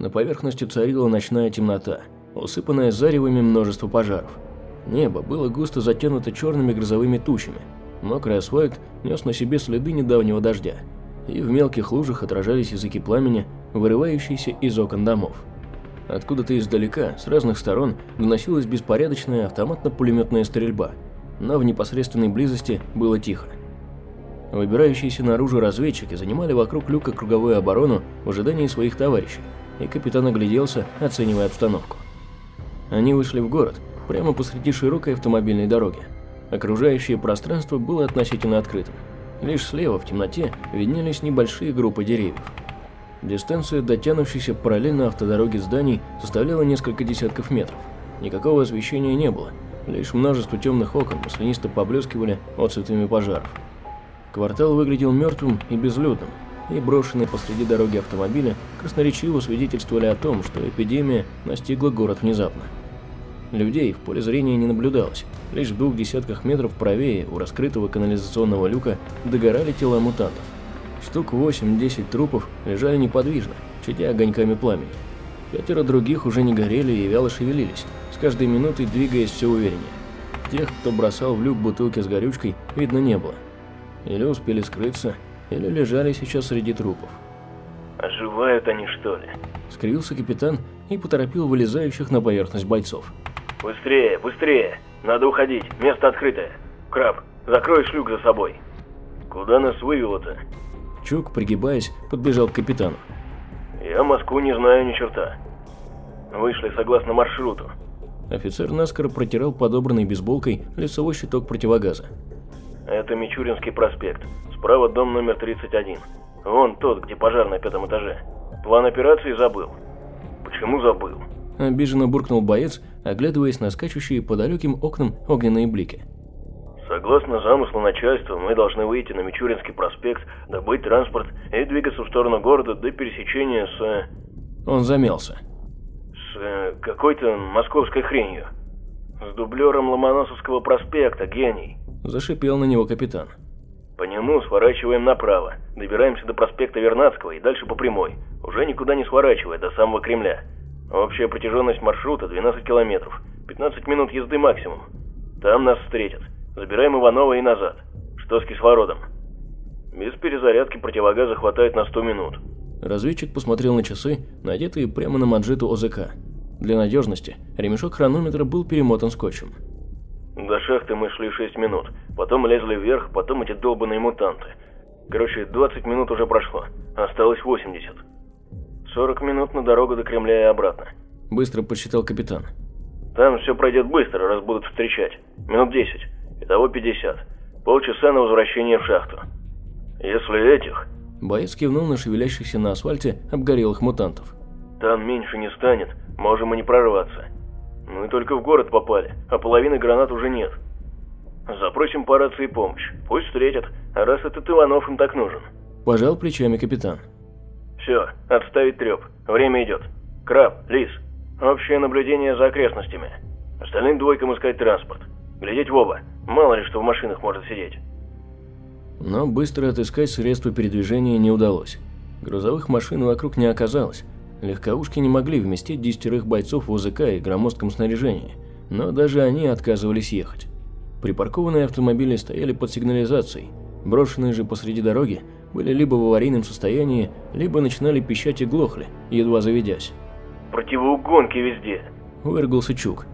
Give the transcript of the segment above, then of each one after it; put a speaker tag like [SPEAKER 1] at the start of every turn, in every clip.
[SPEAKER 1] На поверхности царила ночная темнота, усыпанная заревами множество пожаров. Небо было густо затянуто черными грозовыми тучами. Мокрый асфальт нес на себе следы недавнего дождя, и в мелких лужах отражались языки пламени, вырывающиеся из окон домов. Откуда-то издалека, с разных сторон, доносилась беспорядочная автоматно-пулеметная стрельба, но в непосредственной близости было тихо. Выбирающиеся наружу разведчики занимали вокруг люка круговую оборону в ожидании своих товарищей, и капитан огляделся, оценивая обстановку. Они вышли в город, прямо посреди широкой автомобильной дороги. Окружающее пространство было относительно открытым. Лишь слева в темноте виднелись небольшие группы деревьев. Дистанция, дотянувшейся параллельно автодороге зданий, составляла несколько десятков метров. Никакого освещения не было, лишь множество темных окон маслянисто поблескивали отцветами пожаров. Квартал выглядел мертвым и безлюдным, и брошенные посреди дороги автомобили красноречиво свидетельствовали о том, что эпидемия настигла город внезапно. Людей в поле зрения не наблюдалось. Лишь в двух десятках метров правее у раскрытого канализационного люка догорали тела мутантов. Штук 8-10 трупов лежали неподвижно, чадя огоньками пламени. Пятеро других уже не горели и вяло шевелились, с каждой минутой двигаясь все увереннее. Тех, кто бросал в люк бутылки с горючкой, видно не было. Или успели скрыться, или лежали сейчас среди трупов.
[SPEAKER 2] «Оживают они, что ли?»
[SPEAKER 1] – скривился капитан и поторопил вылезающих на поверхность бойцов.
[SPEAKER 2] «Быстрее, быстрее! Надо уходить, место открытое! Краб, закрой шлюк за собой!» «Куда нас вывело-то?»
[SPEAKER 1] Чук, пригибаясь, подбежал к капитану.
[SPEAKER 2] «Я Москву не знаю ни черта. Вышли согласно маршруту».
[SPEAKER 1] Офицер наскоро протирал подобранной бейсболкой лицевой щиток противогаза.
[SPEAKER 2] «Это Мичуринский проспект. Справа дом номер 31. Вон тот, где пожар на пятом этаже. План операции забыл». «Почему забыл?»
[SPEAKER 1] Обиженно буркнул боец, оглядываясь на скачущие по далеким окнам огненные блики.
[SPEAKER 2] Согласно замыслу начальства, мы должны выйти на Мичуринский проспект, добыть транспорт и двигаться в сторону города до пересечения с... Э,
[SPEAKER 1] Он замялся.
[SPEAKER 2] С э, какой-то московской хренью. С дублером Ломоносовского проспекта, гений.
[SPEAKER 1] Зашипел на него капитан.
[SPEAKER 2] По нему сворачиваем направо, добираемся до проспекта Вернадского и дальше по прямой, уже никуда не сворачивая, до самого Кремля. Общая протяженность маршрута 12 километров, 15 минут езды максимум. Там нас встретят. Забираем Иванова и назад. Что с кислородом? Без перезарядки противогаза хватает на 100 минут.
[SPEAKER 1] Разведчик посмотрел на часы, надетые прямо на манжету ОЗК. Для надежности ремешок хронометра был перемотан скотчем.
[SPEAKER 2] До шахты мы шли 6 минут, потом лезли вверх, потом эти долбанные мутанты. Короче, 20 минут уже прошло, осталось 80. 40 минут на дорогу до Кремля и обратно.
[SPEAKER 1] Быстро подсчитал капитан.
[SPEAKER 2] Там все пройдет быстро, раз будут встречать. Минут 10. Итого 50. Полчаса на возвращение в шахту. Если этих...
[SPEAKER 1] Боец кивнул на шевелящихся на асфальте обгорелых мутантов.
[SPEAKER 2] Там меньше не станет, можем и не прорваться. Мы только в город попали, а половины гранат уже нет. Запросим по рации помощь. Пусть встретят, а раз этот Иванов им так нужен.
[SPEAKER 1] Пожал плечами капитан.
[SPEAKER 2] Все, отставить треп. Время идет. Краб, Лис, общее наблюдение за окрестностями. Остальным двойкам искать транспорт. Глядеть в оба. Мало ли что в машинах может сидеть.
[SPEAKER 1] Но быстро отыскать средства передвижения не удалось. Грузовых машин вокруг не оказалось. Легковушки не могли вместить десятерых бойцов в ОЗК и громоздком снаряжении, но даже они отказывались ехать. Припаркованные автомобили стояли под сигнализацией, брошенные же посреди дороги были либо в аварийном состоянии, либо начинали пищать и глохли, едва заведясь.
[SPEAKER 2] «Противоугонки везде!»
[SPEAKER 1] – выргался Чук.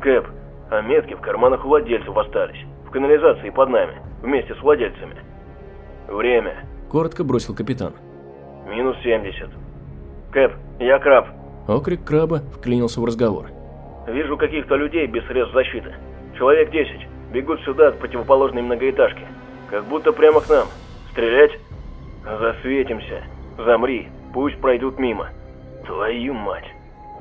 [SPEAKER 2] «Кэп, а метки в карманах владельцев остались, в канализации под нами, вместе с владельцами. Время!»
[SPEAKER 1] – коротко бросил капитан.
[SPEAKER 2] «Минус 70. Кэп, я краб!»
[SPEAKER 1] Окрик краба вклинился в разговор.
[SPEAKER 2] «Вижу каких-то людей без средств защиты. Человек 10. Бегут сюда от противоположной многоэтажки. Как будто прямо к нам. Стрелять?» «Засветимся. Замри. Пусть пройдут мимо. Твою мать!»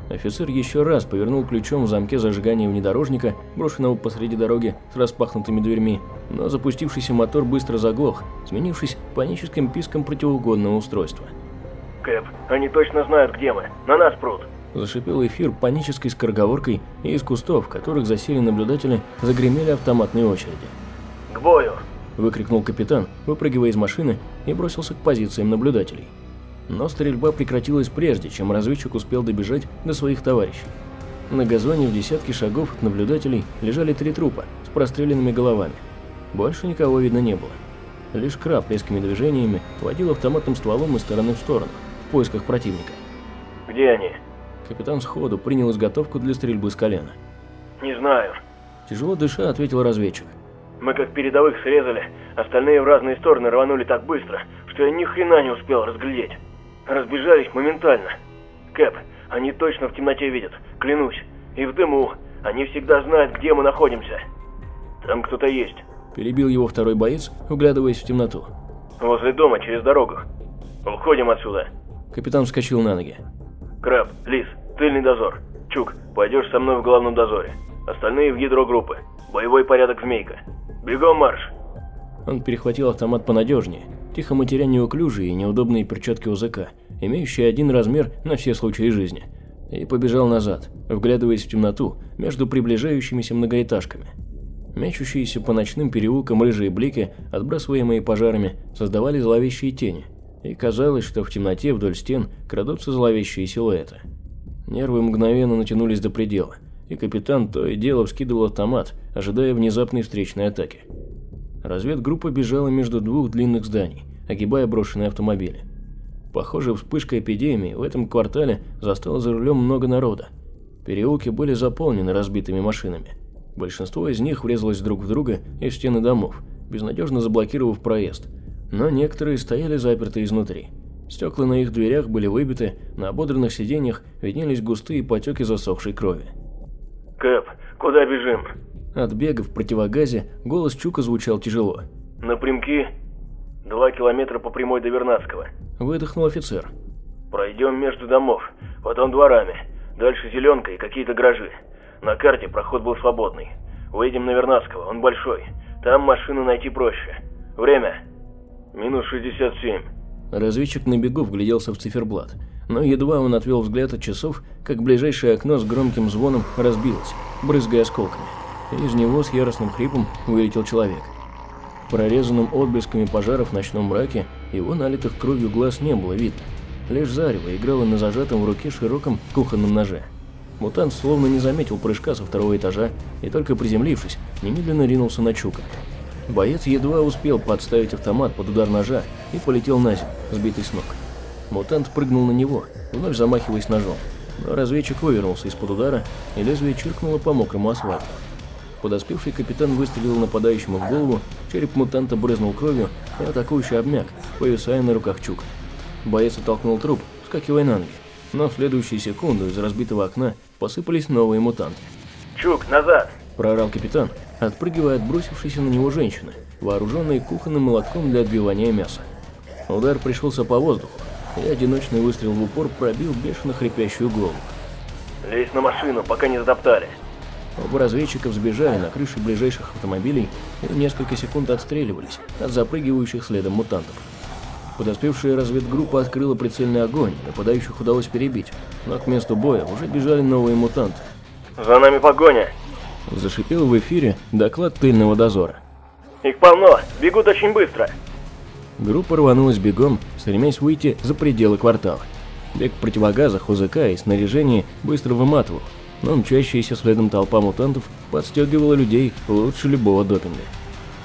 [SPEAKER 1] Офицер еще раз повернул ключом в замке зажигания внедорожника, брошенного посреди дороги с распахнутыми дверьми, но запустившийся мотор быстро заглох, сменившись паническим писком противоугодного устройства.
[SPEAKER 2] «Кэп, они точно знают, где мы. На нас прут!»
[SPEAKER 1] Зашипел эфир панической скороговоркой, и из кустов, в которых засели наблюдатели, загремели автоматные очереди.
[SPEAKER 2] «К бою!»
[SPEAKER 1] – выкрикнул капитан, выпрыгивая из машины и бросился к позициям наблюдателей. Но стрельба прекратилась прежде, чем разведчик успел добежать до своих товарищей. На газоне в десятке шагов от наблюдателей лежали три трупа с простреленными головами. Больше никого видно не было. Лишь краб резкими движениями водил автоматным стволом из стороны в сторону, поисках противника.
[SPEAKER 2] Где они?
[SPEAKER 1] Капитан сходу принял изготовку для стрельбы с колена.
[SPEAKER 2] Не знаю.
[SPEAKER 1] Тяжело дыша, ответил разведчик.
[SPEAKER 2] Мы как передовых срезали, остальные в разные стороны рванули так быстро, что я ни хрена не успел разглядеть. Разбежались моментально. Кэп, они точно в темноте видят, клянусь. И в дыму. Они всегда знают, где мы находимся. Там кто-то есть.
[SPEAKER 1] Перебил его второй боец, углядываясь в темноту.
[SPEAKER 2] Возле дома, через дорогу. Уходим отсюда.
[SPEAKER 1] Капитан вскочил на ноги.
[SPEAKER 2] Краб, Лис, тыльный дозор. Чук, пойдешь со мной в главном дозоре. Остальные в ядро группы. Боевой порядок змейка. Бегом марш!
[SPEAKER 1] Он перехватил автомат понадежнее, тихо матеря неуклюжие и неудобные перчатки УЗК, имеющие один размер на все случаи жизни, и побежал назад, вглядываясь в темноту между приближающимися многоэтажками. Мечущиеся по ночным переулкам рыжие блики, отбрасываемые пожарами, создавали зловещие тени, и казалось, что в темноте вдоль стен крадутся зловещие силуэты. Нервы мгновенно натянулись до предела, и капитан то и дело вскидывал автомат, ожидая внезапной встречной атаки. Разведгруппа бежала между двух длинных зданий, огибая брошенные автомобили. Похоже, вспышка эпидемии в этом квартале застала за рулем много народа. Переулки были заполнены разбитыми машинами. Большинство из них врезалось друг в друга и в стены домов, безнадежно заблокировав проезд. Но некоторые стояли заперты изнутри. Стекла на их дверях были выбиты, на ободранных сиденьях виднелись густые потеки засохшей крови.
[SPEAKER 2] Кэп, куда бежим?
[SPEAKER 1] От бега в противогазе голос Чука звучал тяжело.
[SPEAKER 2] Напрямки? Два километра по прямой до Вернадского.
[SPEAKER 1] Выдохнул офицер.
[SPEAKER 2] Пройдем между домов, потом дворами. Дальше зеленка и какие-то гаражи. На карте проход был свободный. Выйдем на Вернадского, он большой. Там машину найти проще. Время? Минус 67.
[SPEAKER 1] Разведчик на бегу вгляделся в циферблат. Но едва он отвел взгляд от часов, как ближайшее окно с громким звоном разбилось, брызгая осколками. Из него с яростным хрипом вылетел человек. В отблесками пожаров в ночном мраке его налитых кровью глаз не было видно. Лишь зарево играло на зажатом в руке широком кухонном ноже. Мутант словно не заметил прыжка со второго этажа и только приземлившись, немедленно ринулся на Чука. Боец едва успел подставить автомат под удар ножа и полетел на землю, сбитый с ног. Мутант прыгнул на него, вновь замахиваясь ножом. Но разведчик вывернулся из-под удара, и лезвие чиркнуло по мокрому асфальту. Подоспевший капитан выстрелил нападающему в голову, череп мутанта брызнул кровью, и атакующий обмяк, повисая на руках Чука. Боец оттолкнул труп, скакивая на ноги, но в следующую секунду из разбитого окна посыпались новые мутанты.
[SPEAKER 2] «Чук, назад!»
[SPEAKER 1] – проорал капитан, отпрыгивая от бросившейся на него женщины, вооруженной кухонным молотком для отбивания мяса. Удар пришелся по воздуху, и одиночный выстрел в упор пробил бешено хрипящую голову.
[SPEAKER 2] «Лезь на машину, пока не затоптали!»
[SPEAKER 1] Оба разведчика взбежали на крыши ближайших автомобилей и несколько секунд отстреливались от запрыгивающих следом мутантов. Подоспевшая разведгруппа открыла прицельный огонь, нападающих удалось перебить, но к месту боя уже бежали новые мутанты.
[SPEAKER 2] «За нами погоня!»
[SPEAKER 1] Зашипел в эфире доклад тыльного дозора.
[SPEAKER 2] «Их полно! Бегут очень быстро!»
[SPEAKER 1] Группа рванулась бегом, стремясь выйти за пределы квартала. Бег в противогазах, УЗК и снаряжении быстро выматывал, но мчащаяся следом толпа мутантов подстегивала людей лучше любого допинга.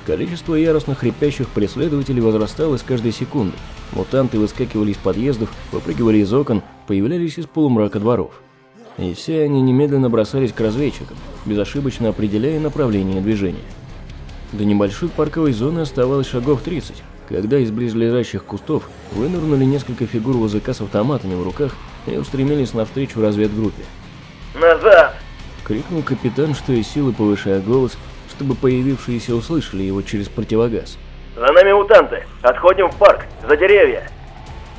[SPEAKER 1] Количество яростно хрипящих преследователей возрастало с каждой секундой. Мутанты выскакивали из подъездов, выпрыгивали из окон, появлялись из полумрака дворов. И все они немедленно бросались к разведчикам, безошибочно определяя направление движения. До небольшой парковой зоны оставалось шагов 30, когда из близлежащих кустов вынырнули несколько фигур ВЗК с автоматами в руках и устремились навстречу разведгруппе.
[SPEAKER 2] «Назад!»
[SPEAKER 1] – крикнул капитан, что из силы повышая голос, чтобы появившиеся услышали его через противогаз.
[SPEAKER 2] «За нами мутанты! Отходим в парк! За деревья!»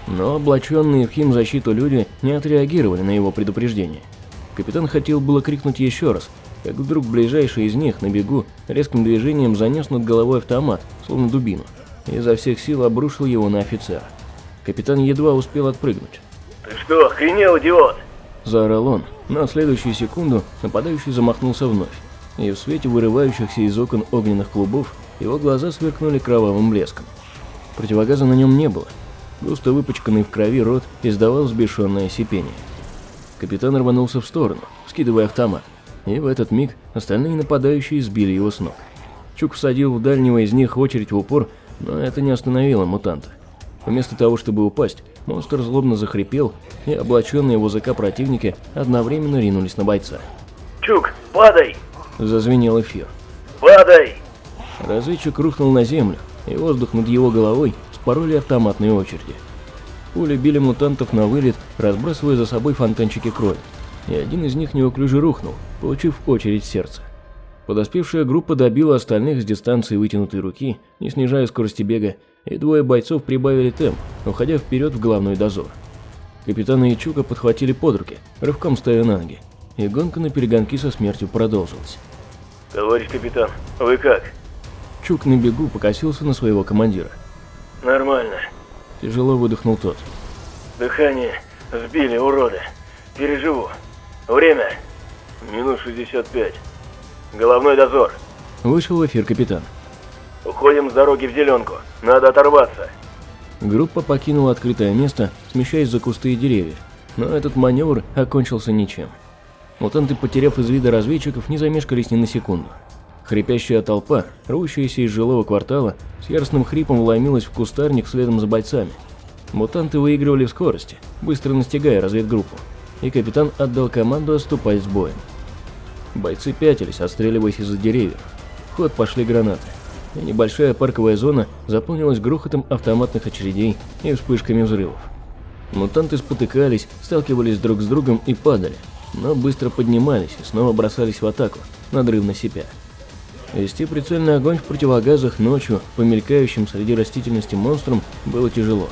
[SPEAKER 1] Но облаченные в химзащиту люди не отреагировали на его предупреждение. Капитан хотел было крикнуть еще раз, как вдруг ближайший из них на бегу резким движением занес над головой автомат, словно дубину, и изо всех сил обрушил его на офицера. Капитан едва успел отпрыгнуть.
[SPEAKER 2] «Ты что, охренел, идиот?»
[SPEAKER 1] Заорал он, но в следующую секунду нападающий замахнулся вновь, и в свете вырывающихся из окон огненных клубов его глаза сверкнули кровавым блеском. Противогаза на нем не было, Густо выпачканный в крови рот издавал взбешенное сипение. Капитан рванулся в сторону, скидывая автомат, и в этот миг остальные нападающие сбили его с ног. Чук всадил в дальнего из них очередь в упор, но это не остановило мутанта. Вместо того, чтобы упасть, монстр злобно захрипел, и облаченные в языка противники одновременно ринулись на бойца.
[SPEAKER 2] «Чук, падай!»
[SPEAKER 1] – зазвенел эфир.
[SPEAKER 2] «Падай!»
[SPEAKER 1] Разведчик рухнул на землю, и воздух над его головой спороли автоматные очереди. Пули били мутантов на вылет, разбрасывая за собой фонтанчики крови, и один из них неуклюже рухнул, получив очередь в сердце. Подоспевшая группа добила остальных с дистанции вытянутой руки, не снижая скорости бега, и двое бойцов прибавили темп, уходя вперед в главный дозор. Капитана Ячука подхватили под руки, рывком ставя на ноги, и гонка на перегонки со смертью продолжилась.
[SPEAKER 2] «Товарищ капитан, вы как?»
[SPEAKER 1] Чук на бегу покосился на своего командира.
[SPEAKER 2] «Нормально».
[SPEAKER 1] Тяжело выдохнул тот.
[SPEAKER 2] «Дыхание сбили, уроды. Переживу. Время?» «Минус 65. Головной дозор».
[SPEAKER 1] Вышел в эфир капитан.
[SPEAKER 2] «Уходим с дороги в зеленку. Надо оторваться».
[SPEAKER 1] Группа покинула открытое место, смещаясь за кусты и деревья, но этот маневр окончился ничем. Мутанты, потеряв из вида разведчиков, не замешкались ни на секунду. Хрипящая толпа, рвущаяся из жилого квартала, с яростным хрипом вломилась в кустарник следом за бойцами. Мутанты выигрывали в скорости, быстро настигая разведгруппу, и капитан отдал команду отступать с боем. Бойцы пятились, отстреливаясь из-за деревьев. В ход пошли гранаты, и небольшая парковая зона заполнилась грохотом автоматных очередей и вспышками взрывов. Мутанты спотыкались, сталкивались друг с другом и падали, но быстро поднимались и снова бросались в атаку, надрывно сипя. Вести прицельный огонь в противогазах ночью по мелькающим среди растительности монстрам было тяжело.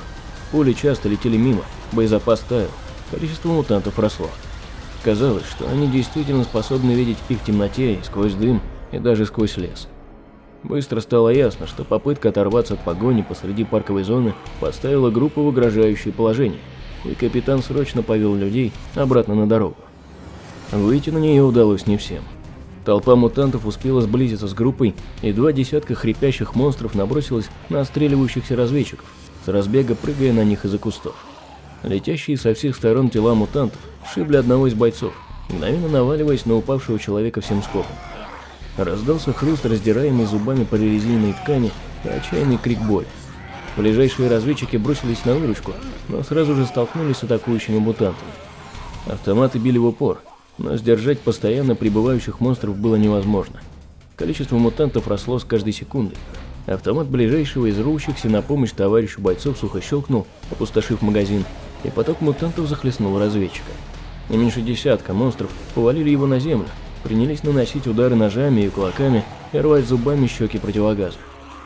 [SPEAKER 1] Пули часто летели мимо, боезапас таял, количество мутантов росло. Казалось, что они действительно способны видеть и в темноте, и сквозь дым, и даже сквозь лес. Быстро стало ясно, что попытка оторваться от погони посреди парковой зоны поставила группу в угрожающее положение, и капитан срочно повел людей обратно на дорогу. Выйти на нее удалось не всем. Толпа мутантов успела сблизиться с группой, и два десятка хрипящих монстров набросилась на отстреливающихся разведчиков, с разбега прыгая на них из-за кустов. Летящие со всех сторон тела мутантов шибли одного из бойцов, мгновенно наваливаясь на упавшего человека всем скопом. Раздался хруст, раздираемый зубами по резиновой ткани, и отчаянный крик боли. Ближайшие разведчики бросились на выручку, но сразу же столкнулись с атакующими мутантами. Автоматы били в упор, но сдержать постоянно прибывающих монстров было невозможно. Количество мутантов росло с каждой секундой. Автомат ближайшего из рвущихся на помощь товарищу бойцов сухо щелкнул, опустошив магазин, и поток мутантов захлестнул разведчика. Не меньше десятка монстров повалили его на землю, принялись наносить удары ножами и кулаками и рвать зубами щеки противогаза.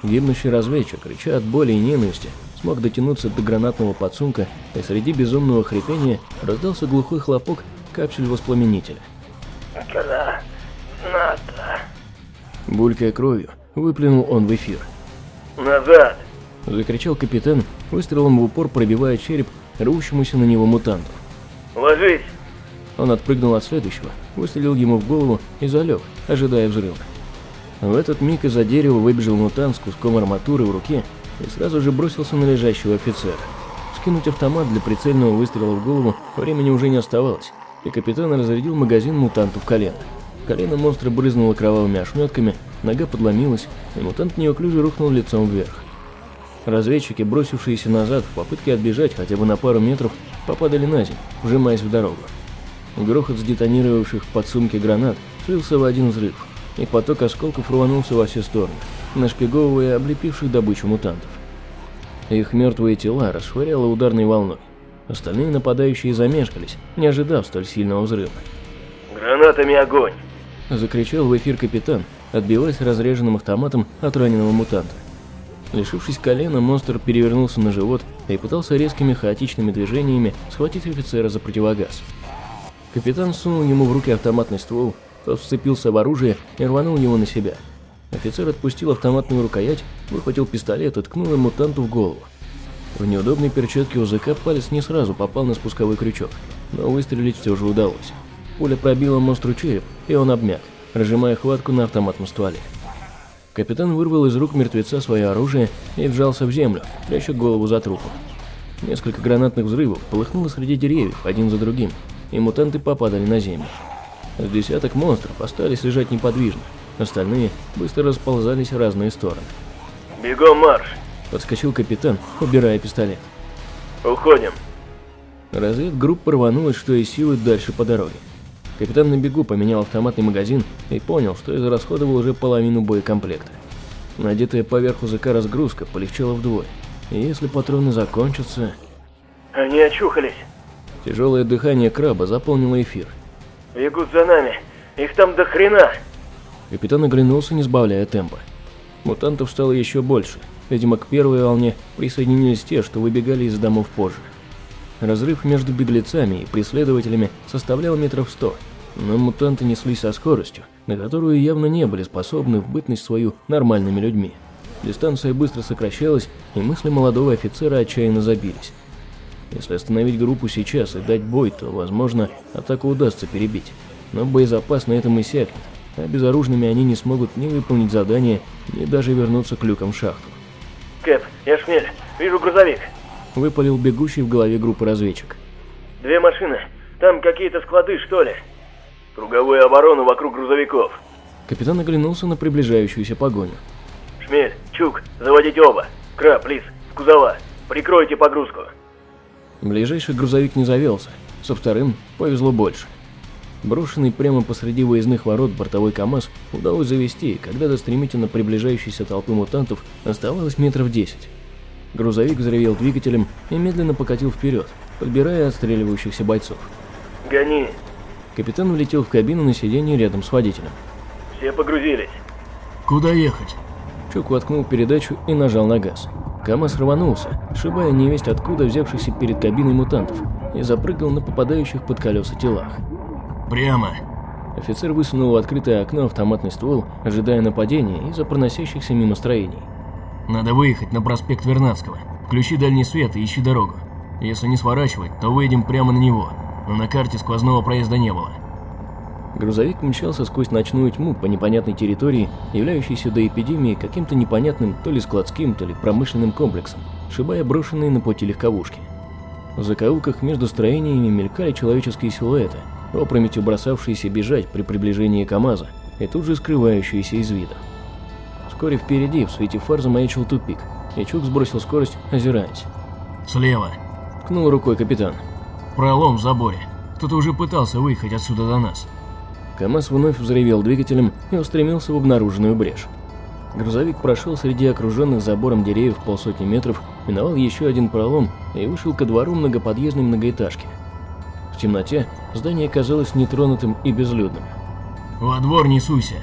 [SPEAKER 1] Гибнущий разведчик, крича от боли и ненависти, смог дотянуться до гранатного подсумка, и среди безумного хрипения раздался глухой хлопок капсуль воспламенителя.
[SPEAKER 2] Граната.
[SPEAKER 1] Булькая кровью, выплюнул он в эфир.
[SPEAKER 2] Назад.
[SPEAKER 1] Закричал капитан, выстрелом в упор пробивая череп рвущемуся на него мутанту.
[SPEAKER 2] Ложись.
[SPEAKER 1] Он отпрыгнул от следующего, выстрелил ему в голову и залег, ожидая взрыва. В этот миг из-за дерева выбежал мутант с куском арматуры в руке и сразу же бросился на лежащего офицера. Скинуть автомат для прицельного выстрела в голову времени уже не оставалось, и капитан разрядил магазин мутанту в колено. Колено монстра брызнуло кровавыми ошметками, нога подломилась, и мутант неуклюже рухнул лицом вверх. Разведчики, бросившиеся назад в попытке отбежать хотя бы на пару метров, попадали на землю, вжимаясь в дорогу. Грохот сдетонировавших в подсумке гранат слился в один взрыв, и поток осколков рванулся во все стороны, нашпиговывая облепивших добычу мутантов. Их мертвые тела расшвыряло ударной волной. Остальные нападающие замешкались, не ожидав столь сильного взрыва.
[SPEAKER 2] Гранатами огонь.
[SPEAKER 1] Закричал в эфир капитан, отбиваясь разреженным автоматом от раненого мутанта. Лишившись колена, монстр перевернулся на живот и пытался резкими хаотичными движениями схватить офицера за противогаз. Капитан сунул ему в руки автоматный ствол, тот вцепился в оружие и рванул его на себя. Офицер отпустил автоматную рукоять, выхватил пистолет и ткнул им мутанту в голову. В неудобной перчатке УЗК палец не сразу попал на спусковой крючок, но выстрелить все же удалось. Пуля пробила монстру череп, и он обмяк, разжимая хватку на автоматном стволе. Капитан вырвал из рук мертвеца свое оружие и вжался в землю, пряча голову за трупом. Несколько гранатных взрывов полыхнуло среди деревьев, один за другим, и мутанты попадали на землю. С десяток монстров остались лежать неподвижно, остальные быстро расползались в разные стороны.
[SPEAKER 2] «Бегом марш!»
[SPEAKER 1] – подскочил капитан, убирая пистолет.
[SPEAKER 2] «Уходим!»
[SPEAKER 1] Разведгруппа рванулась, что из силы дальше по дороге. Капитан на бегу поменял автоматный магазин и понял, что израсходовал уже половину боекомплекта. Надетая поверх УЗК разгрузка полегчала вдвое. И если патроны закончатся...
[SPEAKER 2] Они очухались.
[SPEAKER 1] Тяжелое дыхание краба заполнило эфир.
[SPEAKER 2] Бегут за нами. Их там до хрена.
[SPEAKER 1] Капитан оглянулся, не сбавляя темпа. Мутантов стало еще больше. Видимо, к первой волне присоединились те, что выбегали из домов позже. Разрыв между беглецами и преследователями составлял метров сто, но мутанты неслись со скоростью, на которую явно не были способны в бытность свою нормальными людьми. Дистанция быстро сокращалась, и мысли молодого офицера отчаянно забились. Если остановить группу сейчас и дать бой, то, возможно, атаку удастся перебить. Но боезапас на этом иссякнет, а безоружными они не смогут ни выполнить задание, ни даже вернуться к люкам в шахту.
[SPEAKER 2] «Кэп, я шмель, вижу грузовик», —
[SPEAKER 1] выпалил бегущий в голове группы разведчик.
[SPEAKER 2] «Две машины, там какие-то склады, что ли?» «Круговую оборону вокруг грузовиков».
[SPEAKER 1] Капитан оглянулся на приближающуюся погоню.
[SPEAKER 2] Шмель, Чук, заводите оба. Краб, Лис, в кузова. Прикройте погрузку.
[SPEAKER 1] Ближайший грузовик не завелся. Со вторым повезло больше. Брошенный прямо посреди выездных ворот бортовой КАМАЗ удалось завести, когда до стремительно приближающейся толпы мутантов оставалось метров десять. Грузовик взревел двигателем и медленно покатил вперед, подбирая отстреливающихся бойцов.
[SPEAKER 2] «Гони!»
[SPEAKER 1] Капитан влетел в кабину на сиденье рядом с водителем.
[SPEAKER 2] «Все погрузились».
[SPEAKER 3] «Куда ехать?»
[SPEAKER 1] Чук воткнул передачу и нажал на газ. КамАЗ рванулся, шибая невесть откуда взявшихся перед кабиной мутантов, и запрыгал на попадающих под колеса телах.
[SPEAKER 3] «Прямо!»
[SPEAKER 1] Офицер высунул в открытое окно автоматный ствол, ожидая нападения из-за проносящихся мимо строений.
[SPEAKER 3] «Надо выехать на проспект Вернадского. Включи дальний свет и ищи дорогу. Если не сворачивать, то выйдем прямо на него, но на карте сквозного проезда не было.
[SPEAKER 1] Грузовик мчался сквозь ночную тьму по непонятной территории, являющейся до эпидемии каким-то непонятным то ли складским, то ли промышленным комплексом, шибая брошенные на пути легковушки. В закоулках между строениями мелькали человеческие силуэты, опрометью бросавшиеся бежать при приближении КамАЗа и тут же скрывающиеся из вида. Вскоре впереди в свете фар замаячил тупик, и Чук сбросил скорость, озираясь.
[SPEAKER 3] «Слева!»
[SPEAKER 1] – ткнул рукой капитан.
[SPEAKER 3] «Пролом в заборе. Кто-то уже пытался выехать отсюда до нас».
[SPEAKER 1] КамАЗ вновь взревел двигателем и устремился в обнаруженную брешь. Грузовик прошел среди окруженных забором деревьев полсотни метров, миновал еще один пролом и вышел ко двору многоподъездной многоэтажки. В темноте здание казалось нетронутым и безлюдным.
[SPEAKER 3] «Во двор не суйся!»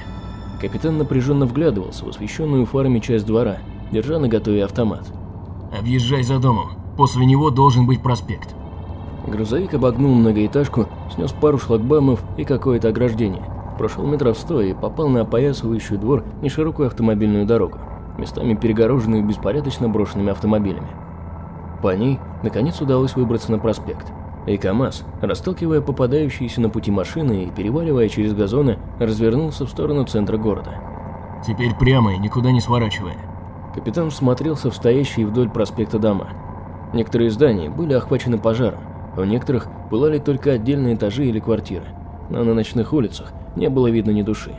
[SPEAKER 1] Капитан напряженно вглядывался в освещенную фарами часть двора, держа на готове автомат.
[SPEAKER 3] «Объезжай за домом. После него должен быть проспект».
[SPEAKER 1] Грузовик обогнул многоэтажку, снес пару шлагбаумов и какое-то ограждение. Прошел метров сто и попал на опоясывающий двор неширокую автомобильную дорогу, местами перегороженную беспорядочно брошенными автомобилями. По ней, наконец, удалось выбраться на проспект. И КамАЗ, расталкивая попадающиеся на пути машины и переваливая через газоны, развернулся в сторону центра города.
[SPEAKER 3] «Теперь прямо и никуда не сворачивая».
[SPEAKER 1] Капитан всмотрелся в стоящие вдоль проспекта дома. Некоторые здания были охвачены пожаром, у некоторых пылали только отдельные этажи или квартиры, но на ночных улицах не было видно ни души.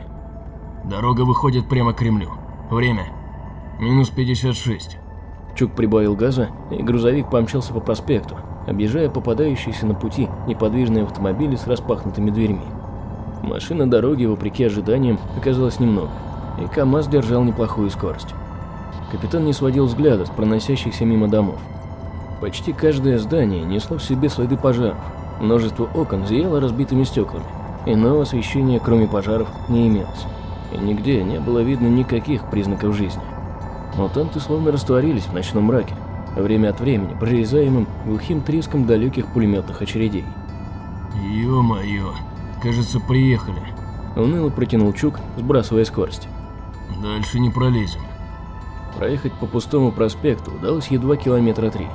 [SPEAKER 3] «Дорога выходит прямо к Кремлю. Время. Минус 56».
[SPEAKER 1] Чук прибавил газа, и грузовик помчался по проспекту, объезжая попадающиеся на пути неподвижные автомобили с распахнутыми дверьми. Машин на дороге, вопреки ожиданиям, оказалось немного, и КамАЗ держал неплохую скорость. Капитан не сводил взгляда с проносящихся мимо домов. Почти каждое здание несло в себе следы пожаров. Множество окон зияло разбитыми стеклами. Иного освещения, кроме пожаров, не имелось. И нигде не было видно никаких признаков жизни. Мутанты словно растворились в ночном мраке, время от времени прорезаемым глухим треском далеких пулеметных очередей.
[SPEAKER 3] «Ё-моё, кажется, приехали», —
[SPEAKER 1] уныло протянул Чук, сбрасывая скорость.
[SPEAKER 3] «Дальше не пролезем».
[SPEAKER 1] Проехать по пустому проспекту удалось едва километра три.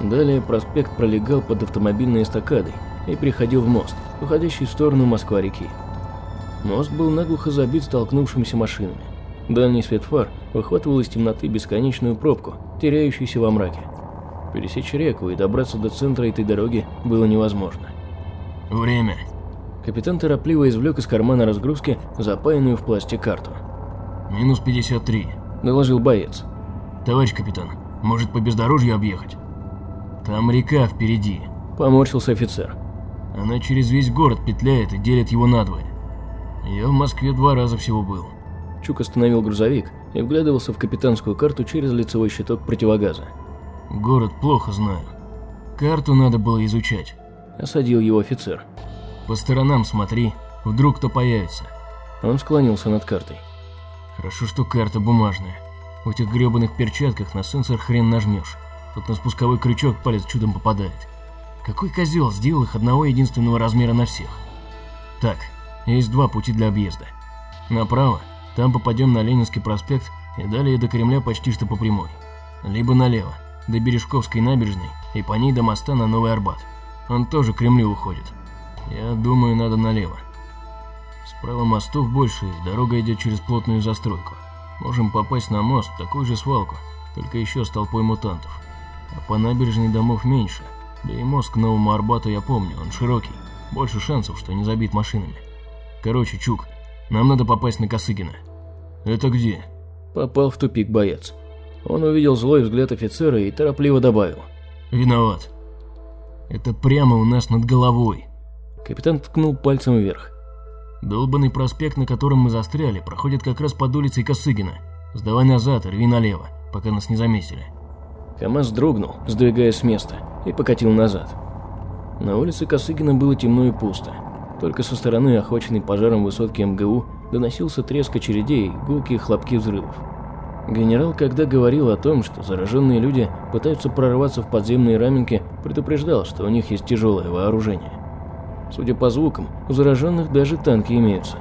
[SPEAKER 1] Далее проспект пролегал под автомобильной эстакадой и переходил в мост, уходящий в сторону Москва-реки. Мост был наглухо забит столкнувшимися машинами. Дальний свет фар выхватывал из темноты бесконечную пробку, теряющуюся во мраке. Пересечь реку и добраться до центра этой дороги было невозможно.
[SPEAKER 3] Время.
[SPEAKER 1] Капитан торопливо извлек из кармана разгрузки запаянную в пластик карту.
[SPEAKER 3] Минус 53.
[SPEAKER 1] Доложил боец.
[SPEAKER 3] Товарищ капитан, может по бездорожью объехать? Там река впереди.
[SPEAKER 1] Поморщился офицер.
[SPEAKER 3] Она через весь город петляет и делит его надвое. Я в Москве два раза всего был.
[SPEAKER 1] Чук остановил грузовик и вглядывался в капитанскую карту через лицевой щиток противогаза.
[SPEAKER 3] Город плохо знаю. Карту надо было изучать.
[SPEAKER 1] Осадил его офицер.
[SPEAKER 3] По сторонам смотри, вдруг кто появится.
[SPEAKER 1] Он склонился над картой.
[SPEAKER 3] Хорошо, что карта бумажная. В этих гребаных перчатках на сенсор хрен нажмешь. Тут на спусковой крючок палец чудом попадает. Какой козел сделал их одного единственного размера на всех? Так, есть два пути для объезда. Направо, там попадем на Ленинский проспект и далее до Кремля почти что по прямой. Либо налево, до Бережковской набережной и по ней до моста на Новый Арбат. Он тоже к Кремлю уходит. Я думаю, надо налево. Справа мостов больше, и дорога идет через плотную застройку. Можем попасть на мост, такую же свалку, только еще с толпой мутантов. А по набережной домов меньше, да и мост к Новому Арбату я помню, он широкий. Больше шансов, что не забит машинами. Короче, Чук, нам надо попасть на Косыгина. Это где?
[SPEAKER 1] Попал в тупик боец. Он увидел злой взгляд офицера и торопливо добавил.
[SPEAKER 3] Виноват. Это прямо у нас над головой.
[SPEAKER 1] Капитан ткнул пальцем вверх.
[SPEAKER 3] Долбанный проспект, на котором мы застряли, проходит как раз под улицей Косыгина. Сдавай назад и рви налево, пока нас не заметили.
[SPEAKER 1] КамАЗ дрогнул, сдвигаясь с места, и покатил назад. На улице Косыгина было темно и пусто. Только со стороны, охваченной пожаром высотки МГУ, доносился треск очередей, гулкие хлопки взрывов. Генерал, когда говорил о том, что зараженные люди пытаются прорваться в подземные раменки, предупреждал, что у них есть тяжелое вооружение. Судя по звукам, у зараженных даже танки имеются.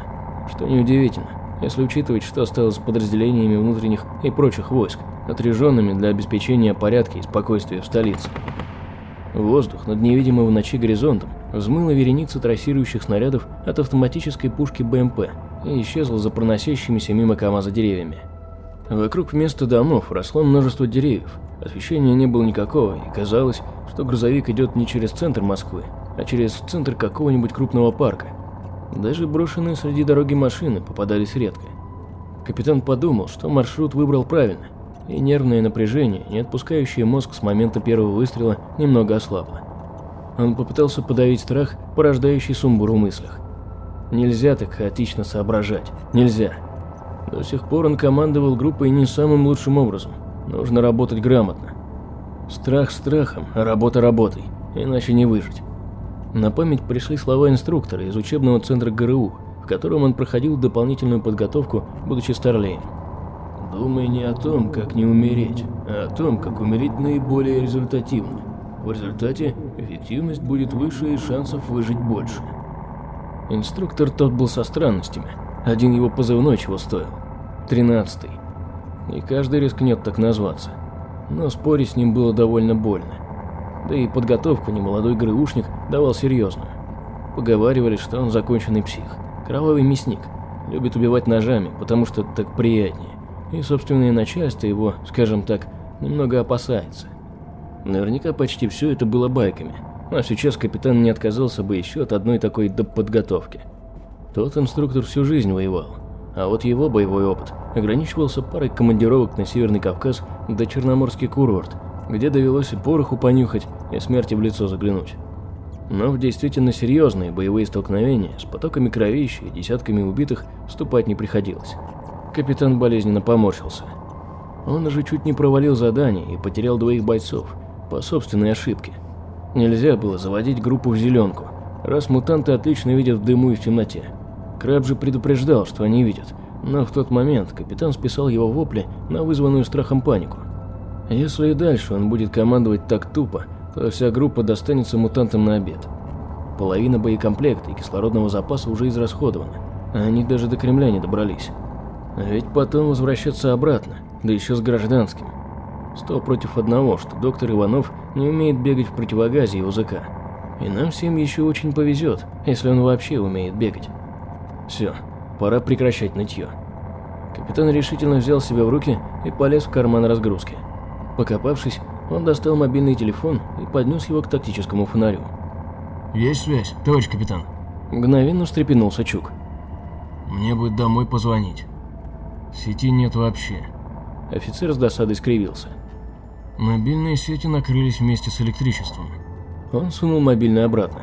[SPEAKER 1] Что неудивительно, если учитывать, что осталось с подразделениями внутренних и прочих войск, отряженными для обеспечения порядка и спокойствия в столице. Воздух над невидимым в ночи горизонтом взмыла вереница трассирующих снарядов от автоматической пушки БМП и исчезла за проносящимися мимо КамАЗа деревьями. Вокруг вместо домов росло множество деревьев, освещения не было никакого, и казалось, что грузовик идет не через центр Москвы, а через центр какого-нибудь крупного парка. Даже брошенные среди дороги машины попадались редко. Капитан подумал, что маршрут выбрал правильно, и нервное напряжение, не отпускающее мозг с момента первого выстрела, немного ослабло. Он попытался подавить страх, порождающий сумбур в мыслях. Нельзя так хаотично соображать. Нельзя. До сих пор он командовал группой не самым лучшим образом. Нужно работать грамотно. Страх страхом, а работа работой, иначе не выжить. На память пришли слова инструктора из учебного центра ГРУ, в котором он проходил дополнительную подготовку, будучи старлеем. Думай не о том, как не умереть, а о том, как умереть наиболее результативно. В результате эффективность будет выше и шансов выжить больше. Инструктор тот был со странностями. Один его позывной чего стоил. Тринадцатый. Не каждый рискнет так назваться. Но спорить с ним было довольно больно. Да и подготовку немолодой ГРУшник давал серьезную. Поговаривали, что он законченный псих, кровавый мясник, любит убивать ножами, потому что так приятнее. И собственное начальство его, скажем так, немного опасается. Наверняка почти все это было байками, а сейчас капитан не отказался бы еще от одной такой подготовки. Тот инструктор всю жизнь воевал, а вот его боевой опыт ограничивался парой командировок на Северный Кавказ до Черноморский курорт, где довелось и пороху понюхать, и смерти в лицо заглянуть. Но в действительно серьезные боевые столкновения с потоками кровища и десятками убитых вступать не приходилось. Капитан болезненно поморщился. Он уже чуть не провалил задание и потерял двоих бойцов по собственной ошибке. Нельзя было заводить группу в зеленку, раз мутанты отлично видят в дыму и в темноте. Краб же предупреждал, что они видят, но в тот момент капитан списал его вопли на вызванную страхом панику. Если и дальше он будет командовать так тупо, то вся группа достанется мутантам на обед. Половина боекомплекта и кислородного запаса уже израсходована, а они даже до Кремля не добрались. Ведь потом возвращаться обратно, да еще с гражданским. Сто против одного, что доктор Иванов не умеет бегать в противогазе и УЗК. И нам всем еще очень повезет, если он вообще умеет бегать. Все, пора прекращать нытье. Капитан решительно взял себя в руки и полез в карман разгрузки. Покопавшись, Он достал мобильный телефон и поднес его к тактическому фонарю.
[SPEAKER 3] «Есть связь, товарищ капитан?»
[SPEAKER 1] Мгновенно встрепенулся Чук.
[SPEAKER 3] «Мне будет домой позвонить. Сети нет вообще».
[SPEAKER 1] Офицер с досадой скривился.
[SPEAKER 3] Мобильные сети накрылись вместе с электричеством.
[SPEAKER 1] Он сунул мобильный обратно.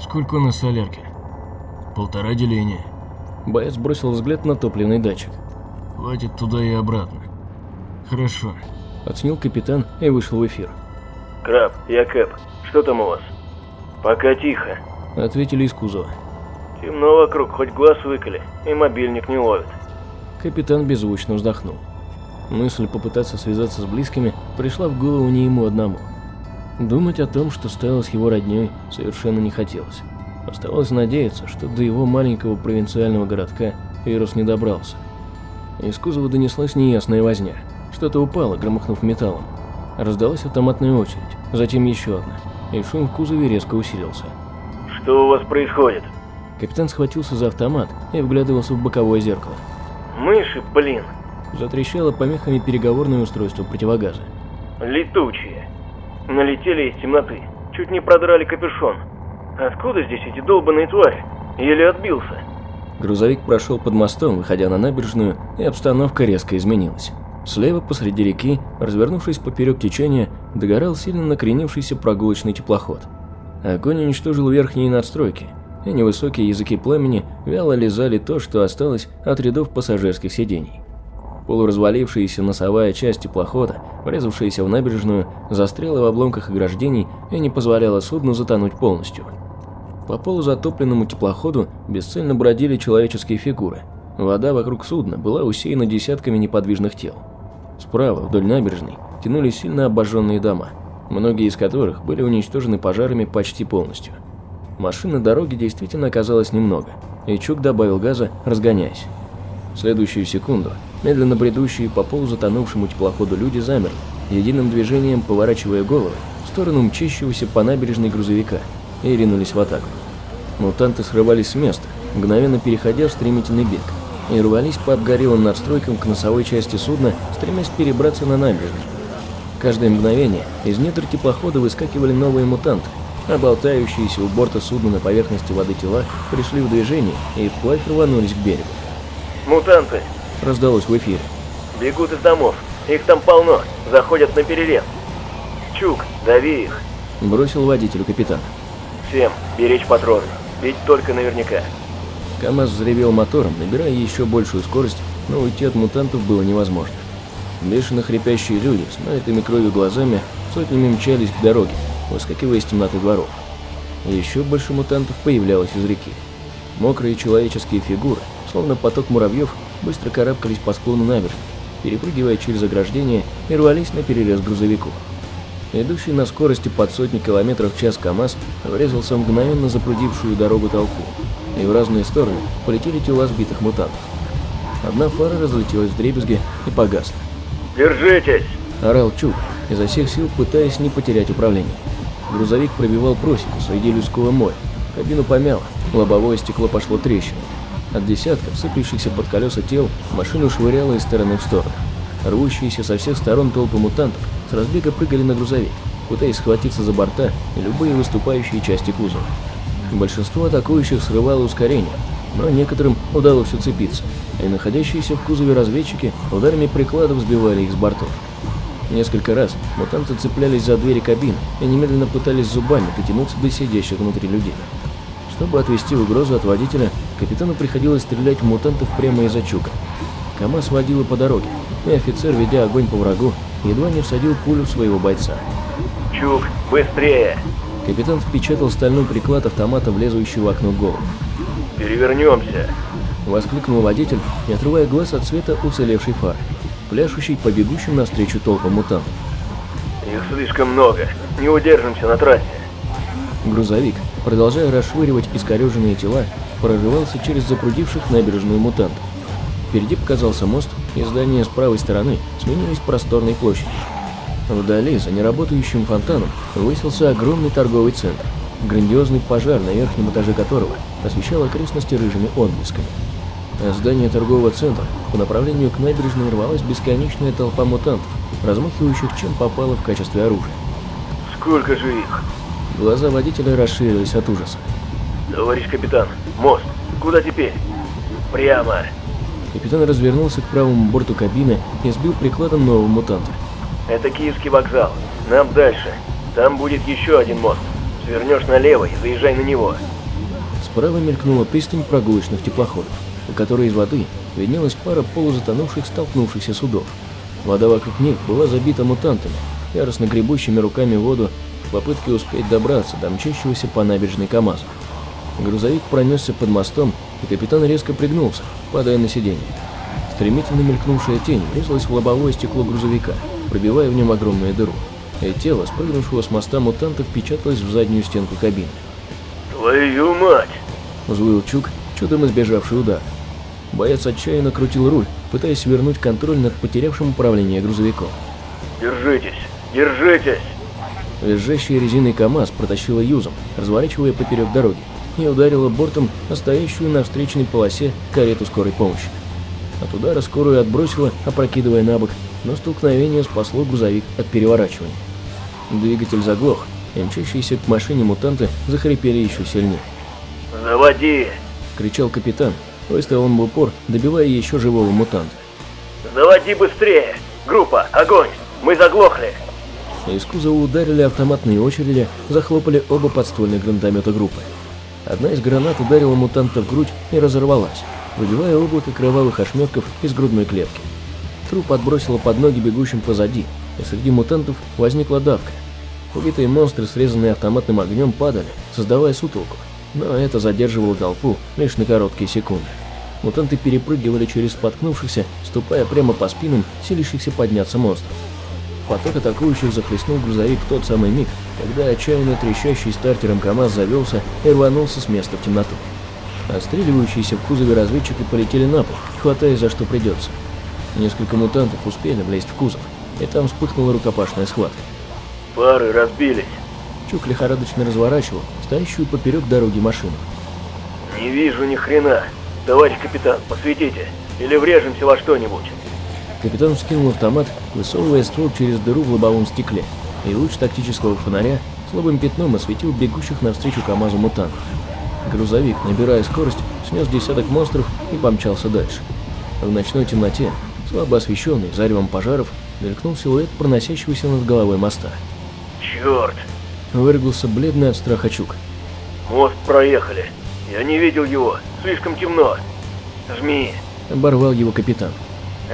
[SPEAKER 3] Сколько у нас солярки? Полтора деления.
[SPEAKER 1] Боец бросил взгляд на топливный датчик.
[SPEAKER 3] Хватит туда и обратно. Хорошо.
[SPEAKER 1] Оценил капитан и вышел в эфир.
[SPEAKER 2] Краб, я Кэп. Что там у вас? Пока тихо.
[SPEAKER 1] Ответили из кузова.
[SPEAKER 2] Темно вокруг, хоть глаз выколи, и мобильник не ловит.
[SPEAKER 1] Капитан беззвучно вздохнул. Мысль попытаться связаться с близкими пришла в голову не ему одному. Думать о том, что стало с его родней, совершенно не хотелось. Оставалось надеяться, что до его маленького провинциального городка вирус не добрался. Из кузова донеслась неясная возня. Что-то упало, громыхнув металлом. Раздалась автоматная очередь, затем еще одна, и шум в кузове резко усилился.
[SPEAKER 2] Что у вас происходит?
[SPEAKER 1] Капитан схватился за автомат и вглядывался в боковое зеркало.
[SPEAKER 2] Мыши, блин.
[SPEAKER 1] Затрещало помехами переговорное устройство противогаза.
[SPEAKER 2] Летучие. Налетели из темноты. Чуть не продрали капюшон. Откуда здесь эти долбаные твари? Еле отбился.
[SPEAKER 1] Грузовик прошел под мостом, выходя на набережную, и обстановка резко изменилась. Слева, посреди реки, развернувшись поперек течения, догорал сильно накренившийся прогулочный теплоход. Огонь уничтожил верхние надстройки, и невысокие языки пламени вяло лизали то, что осталось от рядов пассажирских сидений. Полуразвалившаяся носовая часть теплохода, врезавшаяся в набережную, застряла в обломках ограждений и не позволяла судну затонуть полностью. По полузатопленному теплоходу бесцельно бродили человеческие фигуры. Вода вокруг судна была усеяна десятками неподвижных тел. Справа, вдоль набережной, тянулись сильно обожженные дома, многие из которых были уничтожены пожарами почти полностью. Машин на дороге действительно оказалось немного, и Чук добавил газа, разгоняясь. В следующую секунду медленно бредущие по полу затонувшему теплоходу люди замерли, единым движением поворачивая головы в сторону мчащегося по набережной грузовика и ринулись в атаку. Мутанты срывались с места, мгновенно переходя в стремительный бег, и рвались по обгорелым надстройкам к носовой части судна, стремясь перебраться на набережную. Каждое мгновение из недр теплохода выскакивали новые мутанты, а болтающиеся у борта судна на поверхности воды тела пришли в движение и вплавь рванулись к берегу.
[SPEAKER 2] Мутанты.
[SPEAKER 1] Раздалось в эфире.
[SPEAKER 2] Бегут из домов. Их там полно. Заходят на перерез. Чук, дави их.
[SPEAKER 1] Бросил водителю капитан.
[SPEAKER 2] Всем беречь патроны. Ведь только наверняка.
[SPEAKER 1] КамАЗ взревел мотором, набирая еще большую скорость, но уйти от мутантов было невозможно. Бешено хрипящие люди с налитыми кровью глазами сотнями мчались к дороге, выскакивая из темноты дворов. Еще больше мутантов появлялось из реки. Мокрые человеческие фигуры, словно поток муравьев, быстро карабкались по склону набережной, перепрыгивая через ограждение и рвались на перерез грузовику. Идущий на скорости под сотни километров в час КАМАЗ врезался в мгновенно запрудившую дорогу толпу, и в разные стороны полетели тела сбитых мутантов. Одна фара разлетелась в дребезги и погасла.
[SPEAKER 2] Держитесь!
[SPEAKER 1] Орал Чук, изо всех сил пытаясь не потерять управление. Грузовик пробивал просеку среди людского моря. Кабину помяло, лобовое стекло пошло трещиной. От десятков сыплющихся под колеса тел машину швыряло из стороны в сторону. Рвущиеся со всех сторон толпы мутантов с разбега прыгали на грузовик, пытаясь схватиться за борта и любые выступающие части кузова. Большинство атакующих срывало ускорение, но некоторым удалось уцепиться, и находящиеся в кузове разведчики ударами прикладов сбивали их с бортов. Несколько раз мутанты цеплялись за двери кабины и немедленно пытались зубами дотянуться до сидящих внутри людей. Чтобы отвести угрозу от водителя, капитану приходилось стрелять в мутантов прямо из-за чука. КамАЗ водила по дороге, и офицер, ведя огонь по врагу, едва не всадил пулю в своего бойца.
[SPEAKER 2] Чук, быстрее!
[SPEAKER 1] Капитан впечатал стальной приклад автомата в лезущую в окно голову.
[SPEAKER 2] Перевернемся!
[SPEAKER 1] Воскликнул водитель, не отрывая глаз от света уцелевшей фары, пляшущей по бегущим навстречу толпам мутантов.
[SPEAKER 2] Их слишком много. Не удержимся на трассе.
[SPEAKER 1] Грузовик, продолжая расшвыривать искореженные тела, прорывался через запрудивших набережную мутантов. Впереди показался мост, и здания с правой стороны сменились просторной площадью. Вдали, за неработающим фонтаном, высился огромный торговый центр, грандиозный пожар на верхнем этаже которого освещал окрестности рыжими отблесками. А здание торгового центра по направлению к набережной рвалась бесконечная толпа мутантов, размахивающих чем попало в качестве оружия.
[SPEAKER 2] Сколько же их?
[SPEAKER 1] Глаза водителя расширились от ужаса.
[SPEAKER 2] Товарищ капитан, мост. Куда теперь? Прямо.
[SPEAKER 1] Капитан развернулся к правому борту кабины и сбил прикладом нового мутанта.
[SPEAKER 2] Это Киевский вокзал. Нам дальше. Там будет еще один мост. Свернешь налево и заезжай на него.
[SPEAKER 1] Справа мелькнула пристань прогулочных теплоходов, у которой из воды виднелась пара полузатонувших столкнувшихся судов. Вода вокруг них была забита мутантами, яростно гребущими руками воду в попытке успеть добраться до мчащегося по набережной КамАЗа. Грузовик пронесся под мостом, и капитан резко пригнулся, падая на сиденье. Стремительно мелькнувшая тень врезалась в лобовое стекло грузовика, пробивая в нем огромную дыру, и тело, спрыгнувшего с моста мутанта, впечаталось в заднюю стенку кабины.
[SPEAKER 2] Твою мать!
[SPEAKER 1] Взвыл Чук, чудом избежавший удар. Боец отчаянно крутил руль, пытаясь вернуть контроль над потерявшим управление грузовиком.
[SPEAKER 2] Держитесь! Держитесь!
[SPEAKER 1] Визжащий резиной КАМАЗ протащила юзом, разворачивая поперек дороги, и ударила бортом на стоящую на встречной полосе карету скорой помощи. От удара скорую отбросила, опрокидывая на бок, но столкновение спасло грузовик от переворачивания. Двигатель заглох, и мчащиеся к машине мутанты захрипели еще сильнее.
[SPEAKER 2] Заводи!
[SPEAKER 1] – кричал капитан, выстрелом в упор, добивая еще живого мутанта.
[SPEAKER 2] Заводи быстрее! Группа, огонь! Мы заглохли!
[SPEAKER 1] Из кузова ударили автоматные очереди, захлопали оба подствольных гранатомета группы. Одна из гранат ударила мутанта в грудь и разорвалась, выбивая облако кровавых ошметков из грудной клетки. Труп отбросило под ноги бегущим позади, и среди мутантов возникла давка. Убитые монстры, срезанные автоматным огнем, падали, создавая сутолку, но это задерживало толпу лишь на короткие секунды. Мутанты перепрыгивали через споткнувшихся, ступая прямо по спинам силящихся подняться монстров. Поток атакующих захлестнул грузовик в тот самый миг, когда отчаянно трещащий стартером КамАЗ завелся и рванулся с места в темноту. Отстреливающиеся в кузове разведчики полетели на пол, хватая за что придется. Несколько мутантов успели влезть в кузов, и там вспыхнула рукопашная схватка.
[SPEAKER 2] Пары разбились.
[SPEAKER 1] Чук лихорадочно разворачивал стоящую поперек дороги машину.
[SPEAKER 2] Не вижу ни хрена. Товарищ капитан, посветите. Или врежемся во что-нибудь.
[SPEAKER 1] Капитан вскинул автомат, высовывая ствол через дыру в лобовом стекле, и луч тактического фонаря слабым пятном осветил бегущих навстречу КамАЗу мутантов. Грузовик, набирая скорость, снес десяток монстров и помчался дальше. В ночной темноте, слабо освещенный заревом пожаров, мелькнул силуэт проносящегося над головой моста.
[SPEAKER 2] Черт!
[SPEAKER 1] Выргался бледный от страха Чук.
[SPEAKER 2] Мост проехали. Я не видел его. Слишком темно. Жми.
[SPEAKER 1] Оборвал его капитан.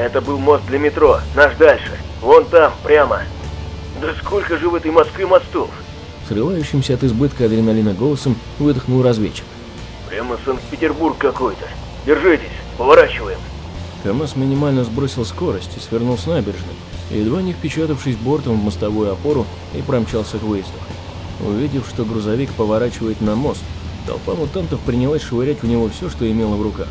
[SPEAKER 2] Это был мост для метро. Наш дальше. Вон там, прямо. Да сколько же в этой Москве мостов?
[SPEAKER 1] Срывающимся от избытка адреналина голосом выдохнул разведчик.
[SPEAKER 2] Прямо Санкт-Петербург какой-то. Держитесь, поворачиваем.
[SPEAKER 1] КамАЗ минимально сбросил скорость и свернул с набережной, едва не впечатавшись бортом в мостовую опору и промчался к выезду. Увидев, что грузовик поворачивает на мост, толпа мутантов принялась швырять в него все, что имела в руках.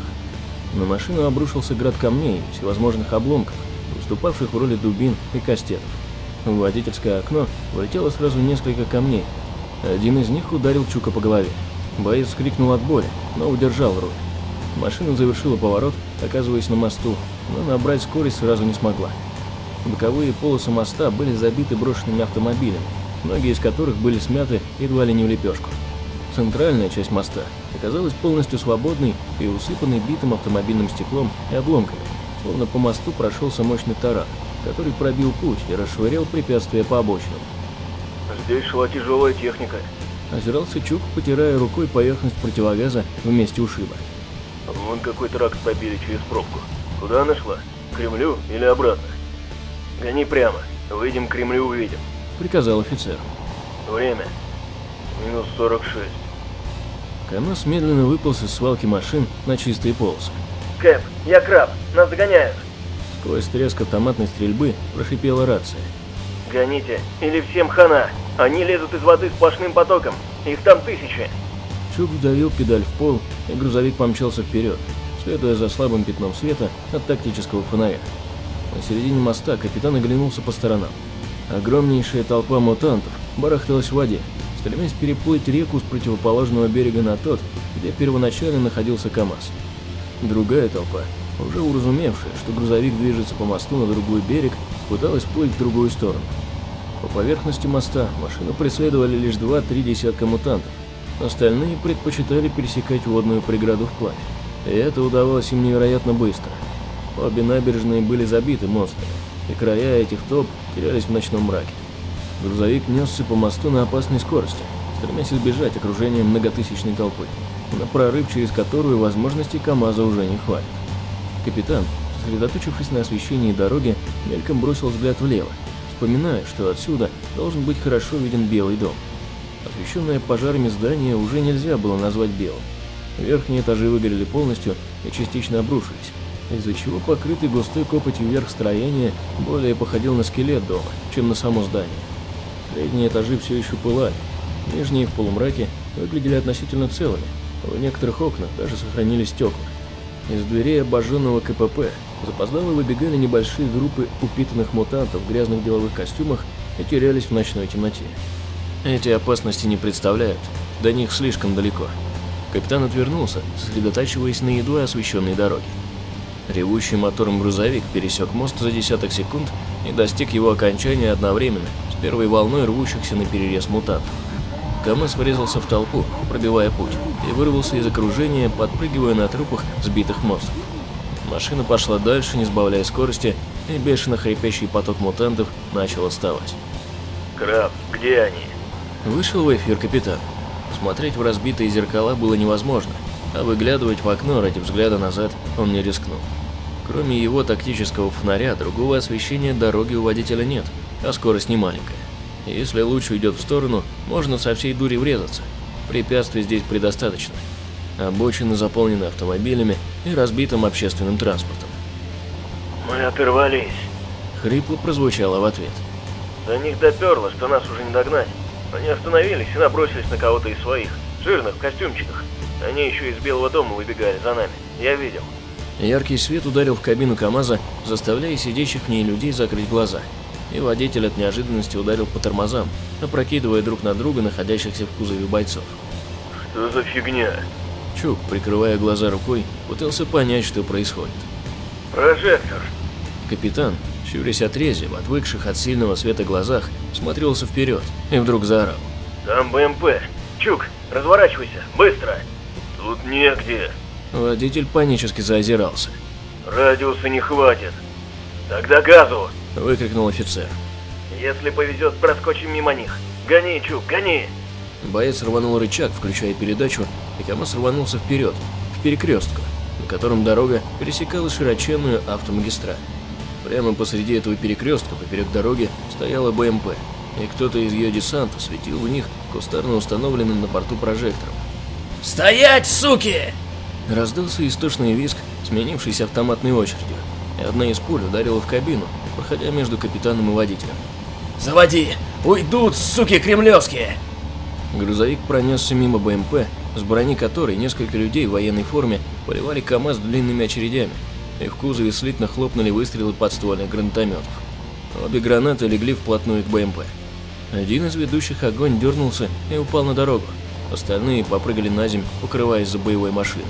[SPEAKER 1] На машину обрушился град камней, всевозможных обломков, выступавших в роли дубин и кастетов. В водительское окно влетело сразу несколько камней. Один из них ударил Чука по голове. Боец вскрикнул от боли, но удержал руль. Машина завершила поворот, оказываясь на мосту, но набрать скорость сразу не смогла. Боковые полосы моста были забиты брошенными автомобилями, многие из которых были смяты едва ли не в лепешку. Центральная часть моста оказалась полностью свободной и усыпанной битым автомобильным стеклом и обломками, словно по мосту прошелся мощный таран, который пробил путь и расшвырял препятствия по обочинам.
[SPEAKER 2] Здесь шла тяжелая техника.
[SPEAKER 1] Озирался Чук, потирая рукой поверхность противогаза в месте ушиба.
[SPEAKER 2] Вон какой тракт побили через пробку. Куда она шла? К Кремлю или обратно? Гони прямо. Выйдем к Кремлю, увидим.
[SPEAKER 1] Приказал офицер.
[SPEAKER 2] Время. Минус 46.
[SPEAKER 1] КамАЗ медленно выполз из свалки машин на чистые полосы.
[SPEAKER 2] Кэп, я краб. Нас догоняют.
[SPEAKER 1] Сквозь треск автоматной стрельбы прошипела рация.
[SPEAKER 2] Гоните, или всем хана. Они лезут из воды сплошным потоком. Их там тысячи.
[SPEAKER 1] Чук вдавил педаль в пол, и грузовик помчался вперед, следуя за слабым пятном света от тактического фонаря. На середине моста капитан оглянулся по сторонам. Огромнейшая толпа мутантов барахталась в воде, стремясь переплыть реку с противоположного берега на тот, где первоначально находился КамАЗ. Другая толпа, уже уразумевшая, что грузовик движется по мосту на другой берег, пыталась плыть в другую сторону. По поверхности моста машину преследовали лишь два-три десятка мутантов. Остальные предпочитали пересекать водную преграду вплавь. И это удавалось им невероятно быстро. Обе набережные были забиты монстрами, и края этих топ терялись в ночном мраке. Грузовик несся по мосту на опасной скорости, стремясь избежать окружения многотысячной толпы, на прорыв через которую возможностей КамАЗа уже не хватит. Капитан, сосредоточившись на освещении дороги, мельком бросил взгляд влево, вспоминая, что отсюда должен быть хорошо виден Белый дом. Освещенное пожарами здание уже нельзя было назвать белым. Верхние этажи выгорели полностью и частично обрушились, из-за чего покрытый густой копотью верх строения более походил на скелет дома, чем на само здание. Средние этажи все еще пылали, нижние в полумраке выглядели относительно целыми, в некоторых окнах даже сохранились стекла. Из дверей обожженного КПП запоздало выбегали небольшие группы упитанных мутантов в грязных деловых костюмах и терялись в ночной темноте. Эти опасности не представляют, до них слишком далеко. Капитан отвернулся, сосредотачиваясь на едва освещенной дороге. Ревущий мотором грузовик пересек мост за десяток секунд и достиг его окончания одновременно первой волной рвущихся на перерез мутантов. КамАЗ врезался в толпу, пробивая путь, и вырвался из окружения, подпрыгивая на трупах сбитых монстров. Машина пошла дальше, не сбавляя скорости, и бешено хрипящий поток мутантов начал отставать.
[SPEAKER 2] Краб, где они?
[SPEAKER 1] Вышел в эфир капитан. Смотреть в разбитые зеркала было невозможно, а выглядывать в окно ради взгляда назад он не рискнул. Кроме его тактического фонаря, другого освещения дороги у водителя нет, а скорость не маленькая. Если луч уйдет в сторону, можно со всей дури врезаться. Препятствий здесь предостаточно. Обочины заполнены автомобилями и разбитым общественным транспортом.
[SPEAKER 2] Мы оторвались.
[SPEAKER 1] Хрипло прозвучало в ответ.
[SPEAKER 2] До них доперло, что нас уже не догнать. Они остановились и набросились на кого-то из своих, жирных, в костюмчиках. Они еще из Белого дома выбегали за нами. Я видел.
[SPEAKER 1] Яркий свет ударил в кабину КамАЗа, заставляя сидящих в ней людей закрыть глаза и водитель от неожиданности ударил по тормозам, опрокидывая друг на друга находящихся в кузове бойцов.
[SPEAKER 2] «Что за фигня?»
[SPEAKER 1] Чук, прикрывая глаза рукой, пытался понять, что происходит.
[SPEAKER 2] «Прожектор!»
[SPEAKER 1] Капитан, щурясь от рези, в отвыкших от сильного света глазах, смотрелся вперед и вдруг заорал.
[SPEAKER 2] «Там БМП! Чук, разворачивайся, быстро!» «Тут негде!»
[SPEAKER 1] Водитель панически заозирался.
[SPEAKER 2] «Радиуса не хватит!» «Тогда газу!»
[SPEAKER 1] – выкрикнул офицер.
[SPEAKER 2] «Если повезет, проскочим мимо них. Гони, Чук, гони!»
[SPEAKER 1] Боец рванул рычаг, включая передачу, и КамАЗ рванулся вперед, к перекрестку, на котором дорога пересекала широченную автомагистраль. Прямо посреди этого перекрестка, поперек дороги, стояла БМП, и кто-то из ее десанта светил в них кустарно установленным на порту прожектором.
[SPEAKER 3] «Стоять, суки!»
[SPEAKER 1] Раздался истошный визг, сменившийся автоматной очередью, и одна из пуль ударила в кабину, проходя между капитаном и водителем.
[SPEAKER 3] «Заводи! Уйдут, суки кремлевские!»
[SPEAKER 1] Грузовик пронесся мимо БМП, с брони которой несколько людей в военной форме поливали КАМАЗ длинными очередями, и в кузове слитно хлопнули выстрелы подствольных гранатометов. Обе гранаты легли вплотную к БМП. Один из ведущих огонь дернулся и упал на дорогу, остальные попрыгали на землю, укрываясь за боевой машиной.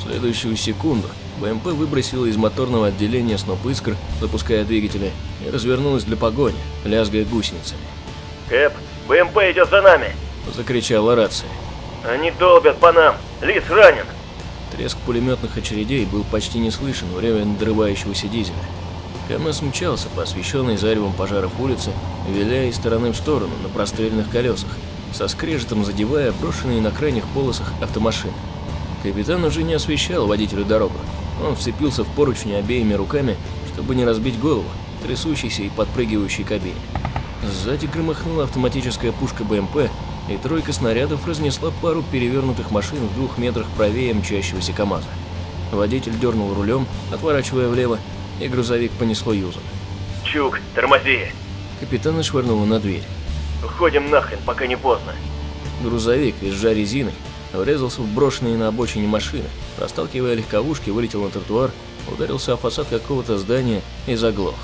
[SPEAKER 1] В следующую секунду БМП выбросила из моторного отделения сноп искр, запуская двигатели, и развернулась для погони, лязгая гусеницами.
[SPEAKER 2] «Кэп, БМП идет за нами!»
[SPEAKER 1] – закричала рация.
[SPEAKER 2] «Они долбят по нам! Лис ранен!»
[SPEAKER 1] Треск пулеметных очередей был почти не слышен в реве надрывающегося дизеля. КМС мчался по освещенной заревом пожаров улице, виляя из стороны в сторону на прострельных колесах, со скрежетом задевая брошенные на крайних полосах автомашины. Капитан уже не освещал водителю дорогу, он вцепился в поручни обеими руками, чтобы не разбить голову, трясущейся и подпрыгивающей кабине. Сзади громыхнула автоматическая пушка БМП, и тройка снарядов разнесла пару перевернутых машин в двух метрах правее мчащегося КамАЗа. Водитель дернул рулем, отворачивая влево, и грузовик понесло юзом.
[SPEAKER 2] «Чук, тормози!»
[SPEAKER 1] Капитана швырнула на дверь.
[SPEAKER 2] «Уходим нахрен, пока не поздно!»
[SPEAKER 1] Грузовик, визжа резиной, врезался в брошенные на обочине машины, расталкивая легковушки, вылетел на тротуар, ударился о фасад какого-то здания и заглох.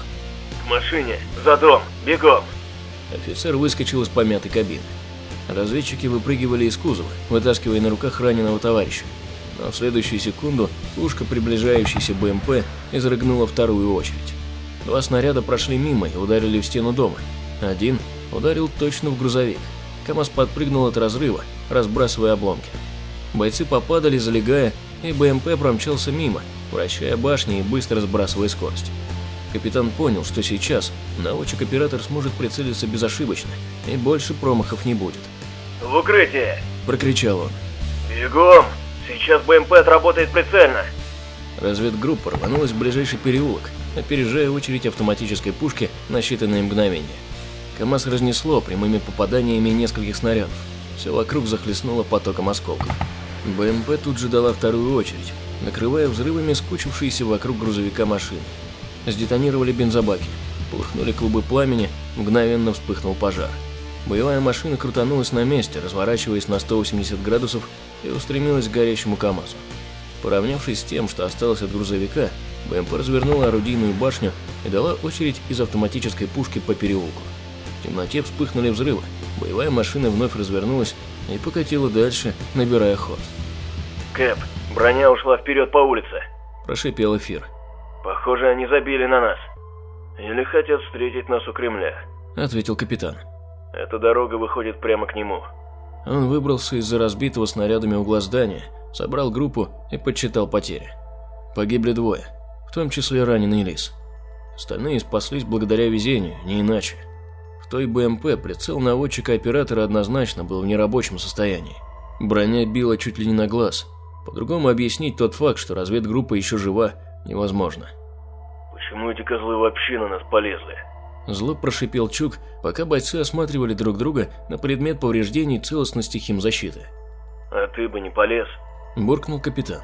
[SPEAKER 2] «К машине! За дом! Бегом!»
[SPEAKER 1] Офицер выскочил из помятой кабины. Разведчики выпрыгивали из кузова, вытаскивая на руках раненого товарища. но в следующую секунду пушка приближающейся БМП изрыгнула вторую очередь. Два снаряда прошли мимо и ударили в стену дома. Один ударил точно в грузовик. КамАЗ подпрыгнул от разрыва, разбрасывая обломки. Бойцы попадали, залегая, и БМП промчался мимо, вращая башни и быстро сбрасывая скорость. Капитан понял, что сейчас наводчик-оператор сможет прицелиться безошибочно, и больше промахов не будет.
[SPEAKER 2] «В укрытие!»
[SPEAKER 1] – прокричал он.
[SPEAKER 2] «Бегом! Сейчас БМП отработает прицельно!»
[SPEAKER 1] Разведгруппа рванулась в ближайший переулок, опережая очередь автоматической пушки на считанные мгновения. КамАЗ разнесло прямыми попаданиями нескольких снарядов. Все вокруг захлестнуло потоком осколков. БМП тут же дала вторую очередь, накрывая взрывами скучившиеся вокруг грузовика машины. Сдетонировали бензобаки, полыхнули клубы пламени, мгновенно вспыхнул пожар. Боевая машина крутанулась на месте, разворачиваясь на 180 градусов и устремилась к горящему КамАЗу. Поравнявшись с тем, что осталось от грузовика, БМП развернула орудийную башню и дала очередь из автоматической пушки по переулку. В темноте вспыхнули взрывы, боевая машина вновь развернулась и покатила дальше, набирая ход.
[SPEAKER 2] «Кэп, броня ушла вперед по улице», –
[SPEAKER 1] прошипел эфир.
[SPEAKER 2] «Похоже, они забили на нас. Или хотят встретить нас у Кремля», –
[SPEAKER 1] ответил капитан.
[SPEAKER 2] «Эта дорога выходит прямо к нему».
[SPEAKER 1] Он выбрался из-за разбитого снарядами угла здания, собрал группу и подсчитал потери. Погибли двое, в том числе раненый лис. Остальные спаслись благодаря везению, не иначе. В той БМП прицел наводчика-оператора однозначно был в нерабочем состоянии. Броня била чуть ли не на глаз. По-другому объяснить тот факт, что разведгруппа еще жива, невозможно.
[SPEAKER 2] «Почему эти козлы вообще на нас полезли?»
[SPEAKER 1] Зло прошипел Чук, пока бойцы осматривали друг друга на предмет повреждений целостности химзащиты.
[SPEAKER 2] «А ты бы не полез?»
[SPEAKER 1] – буркнул капитан.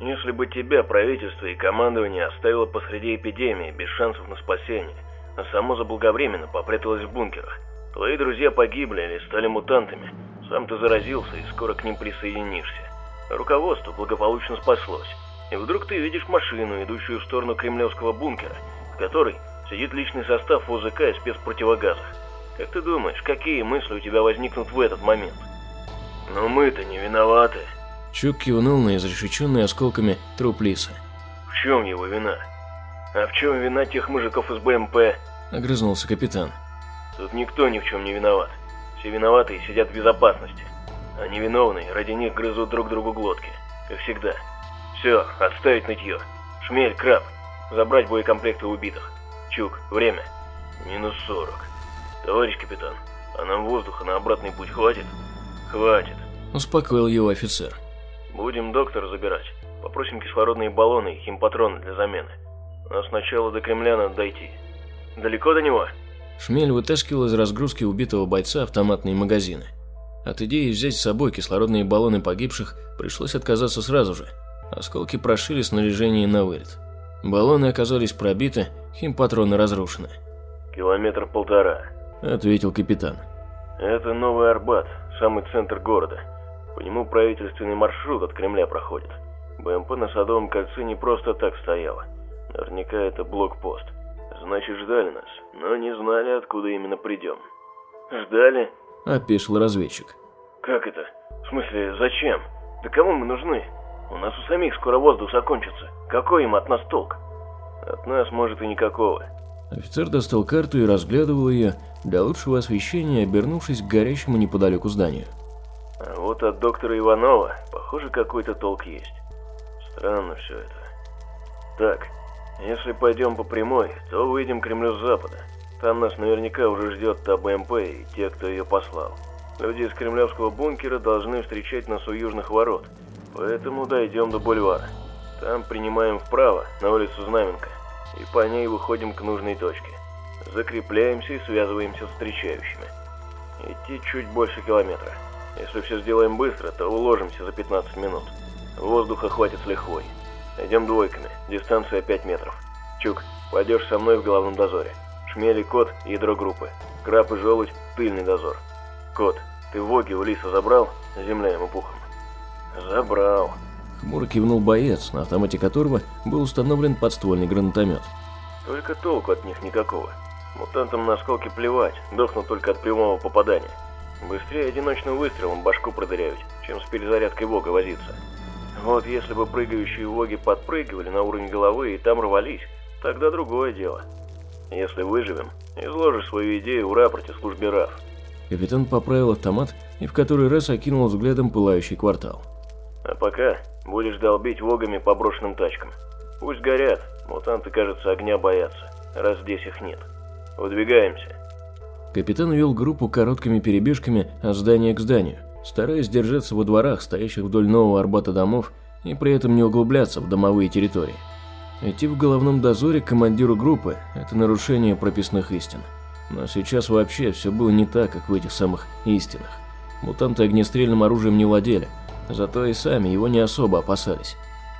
[SPEAKER 2] «Если бы тебя правительство и командование оставило посреди эпидемии без шансов на спасение, а само заблаговременно попряталось в бункерах. Твои друзья погибли или стали мутантами. Сам ты заразился и скоро к ним присоединишься. Руководство благополучно спаслось. И вдруг ты видишь машину, идущую в сторону кремлевского бункера, в которой сидит личный состав ОЗК и спецпротивогазах. Как ты думаешь, какие мысли у тебя возникнут в этот момент? Но мы-то не виноваты.
[SPEAKER 1] Чук кивнул на изрешеченный осколками труп лиса.
[SPEAKER 2] В чем его вина? А в чем вина тех мужиков из БМП?
[SPEAKER 1] Огрызнулся капитан.
[SPEAKER 2] Тут никто ни в чем не виноват. Все виноватые сидят в безопасности. А невиновные ради них грызут друг другу глотки. Как всегда. Все, отставить нытье. Шмель, краб. Забрать боекомплекты убитых. Чук, время. Минус сорок. Товарищ капитан, а нам воздуха на обратный путь хватит? Хватит.
[SPEAKER 1] Успокоил его офицер.
[SPEAKER 2] Будем доктора забирать. Попросим кислородные баллоны и химпатроны для замены. А сначала до Кремля надо дойти. Далеко до него?
[SPEAKER 1] Шмель вытаскивал из разгрузки убитого бойца автоматные магазины. От идеи взять с собой кислородные баллоны погибших пришлось отказаться сразу же. Осколки прошили снаряжение на вылет. Баллоны оказались пробиты, химпатроны разрушены.
[SPEAKER 2] «Километр полтора», —
[SPEAKER 1] ответил капитан.
[SPEAKER 2] «Это Новый Арбат, самый центр города. По нему правительственный маршрут от Кремля проходит. БМП на Садовом кольце не просто так стояла. Наверняка это блокпост. Значит, ждали нас, но не знали, откуда именно придем. Ждали?
[SPEAKER 1] Опешил разведчик.
[SPEAKER 2] Как это? В смысле, зачем? Да кому мы нужны? У нас у самих скоро воздух закончится. Какой им от нас толк? От нас, может, и никакого.
[SPEAKER 1] Офицер достал карту и разглядывал ее для лучшего освещения, обернувшись к горящему неподалеку зданию.
[SPEAKER 2] А вот от доктора Иванова, похоже, какой-то толк есть. Странно все это. Так, если пойдем по прямой, то выйдем к Кремлю с запада. Там нас наверняка уже ждет та БМП и те, кто ее послал. Люди из кремлевского бункера должны встречать нас у южных ворот, поэтому дойдем до бульвара. Там принимаем вправо, на улицу Знаменка, и по ней выходим к нужной точке. Закрепляемся и связываемся с встречающими. Идти чуть больше километра. Если все сделаем быстро, то уложимся за 15 минут. Воздуха хватит с лихвой. Идем двойками, дистанция 5 метров. Чук, пойдешь со мной в головном дозоре. Шмели кот – ядро группы. Краб и желудь – тыльный дозор. Кот, ты воги у лиса забрал? Земля ему пухом. Забрал.
[SPEAKER 1] Хмуро кивнул боец, на автомате которого был установлен подствольный гранатомет.
[SPEAKER 2] Только толку от них никакого. Мутантам на осколки плевать, дохнут только от прямого попадания. Быстрее одиночным выстрелом башку продырявить, чем с перезарядкой Вога возиться. Вот если бы прыгающие воги подпрыгивали на уровень головы и там рвались, тогда другое дело. Если выживем, изложишь свою идею в рапорте службе РАФ.
[SPEAKER 1] Капитан поправил автомат и в который раз окинул взглядом пылающий квартал.
[SPEAKER 2] А пока будешь долбить вогами по брошенным тачкам. Пусть горят, мутанты, кажется, огня боятся, раз здесь их нет. Выдвигаемся.
[SPEAKER 1] Капитан вел группу короткими перебежками от здания к зданию, стараясь держаться во дворах, стоящих вдоль нового Арбата домов, и при этом не углубляться в домовые территории. Идти в головном дозоре к командиру группы – это нарушение прописных истин. Но сейчас вообще все было не так, как в этих самых истинах. Мутанты огнестрельным оружием не владели, зато и сами его не особо опасались.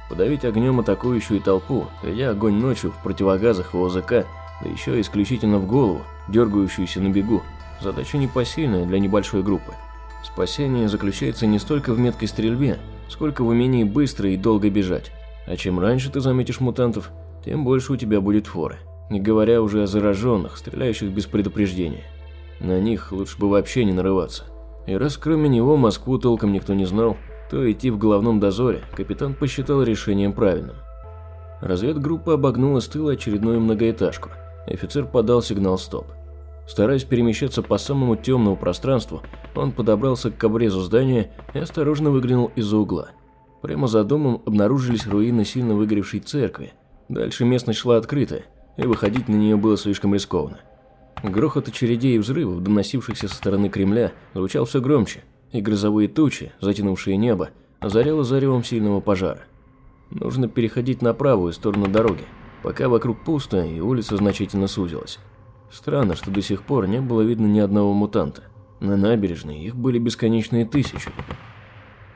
[SPEAKER 1] Подавить огнем атакующую толпу, ведя огонь ночью в противогазах и ОЗК, да еще исключительно в голову, дергающуюся на бегу, задача непосильная для небольшой группы. Спасение заключается не столько в меткой стрельбе, сколько в умении быстро и долго бежать. А чем раньше ты заметишь мутантов, тем больше у тебя будет форы. Не говоря уже о зараженных, стреляющих без предупреждения. На них лучше бы вообще не нарываться. И раз кроме него Москву толком никто не знал, то идти в головном дозоре капитан посчитал решением правильным. Разведгруппа обогнула с тыла очередную многоэтажку. Офицер подал сигнал «Стоп». Стараясь перемещаться по самому темному пространству, он подобрался к обрезу здания и осторожно выглянул из-за угла. Прямо за домом обнаружились руины сильно выгоревшей церкви. Дальше местность шла открытая, и выходить на нее было слишком рискованно. Грохот очередей и взрывов, доносившихся со стороны Кремля, звучал все громче, и грозовые тучи, затянувшие небо, озаряло заревом сильного пожара. Нужно переходить на правую сторону дороги, пока вокруг пусто и улица значительно сузилась. Странно, что до сих пор не было видно ни одного мутанта. На набережной их были бесконечные тысячи.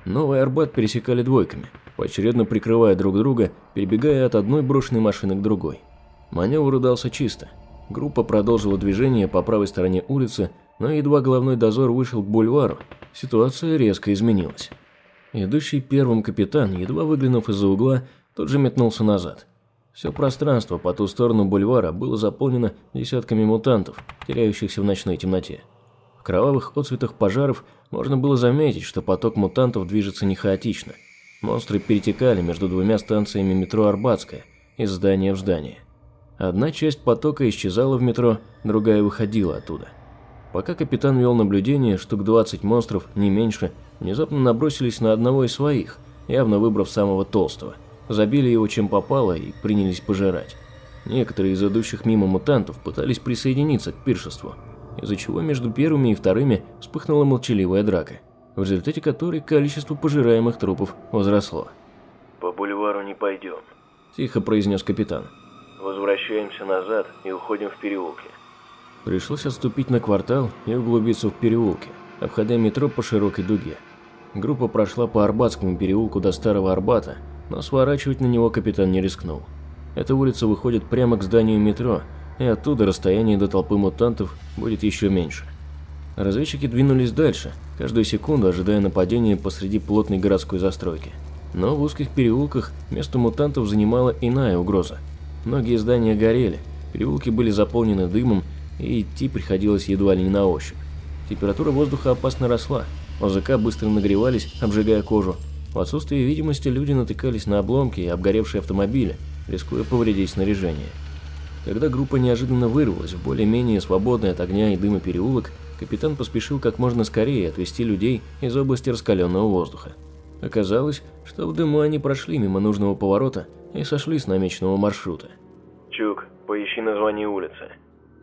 [SPEAKER 1] Новый Арбат пересекали двойками, поочередно прикрывая друг друга, перебегая от одной брошенной машины к другой. Маневр удался чисто. Группа продолжила движение по правой стороне улицы, но едва головной дозор вышел к бульвару, ситуация резко изменилась. Идущий первым капитан, едва выглянув из-за угла, тут же метнулся назад. Все пространство по ту сторону бульвара было заполнено десятками мутантов, теряющихся в ночной темноте. В кровавых отцветах пожаров можно было заметить, что поток мутантов движется не хаотично. Монстры перетекали между двумя станциями метро Арбатская, из здания в здание. Одна часть потока исчезала в метро, другая выходила оттуда. Пока капитан вел наблюдение, штук 20 монстров, не меньше, внезапно набросились на одного из своих, явно выбрав самого толстого. Забили его чем попало и принялись пожирать. Некоторые из идущих мимо мутантов пытались присоединиться к пиршеству, из-за чего между первыми и вторыми вспыхнула молчаливая драка, в результате которой количество пожираемых трупов возросло.
[SPEAKER 2] «По бульвару не пойдем», –
[SPEAKER 1] тихо произнес капитан.
[SPEAKER 2] «Возвращаемся назад и уходим в переулки».
[SPEAKER 1] Пришлось отступить на квартал и углубиться в переулки, обходя метро по широкой дуге. Группа прошла по Арбатскому переулку до Старого Арбата, но сворачивать на него капитан не рискнул. Эта улица выходит прямо к зданию метро, и оттуда расстояние до толпы мутантов будет еще меньше. Разведчики двинулись дальше, каждую секунду ожидая нападения посреди плотной городской застройки. Но в узких переулках место мутантов занимала иная угроза. Многие здания горели, переулки были заполнены дымом, и идти приходилось едва ли не на ощупь. Температура воздуха опасно росла, ОЗК быстро нагревались, обжигая кожу. В отсутствие видимости люди натыкались на обломки и обгоревшие автомобили, рискуя повредить снаряжение. Когда группа неожиданно вырвалась в более-менее свободный от огня и дыма переулок, капитан поспешил как можно скорее отвести людей из области раскаленного воздуха. Оказалось, что в дыму они прошли мимо нужного поворота и сошли с намеченного маршрута.
[SPEAKER 2] «Чук, поищи название улицы».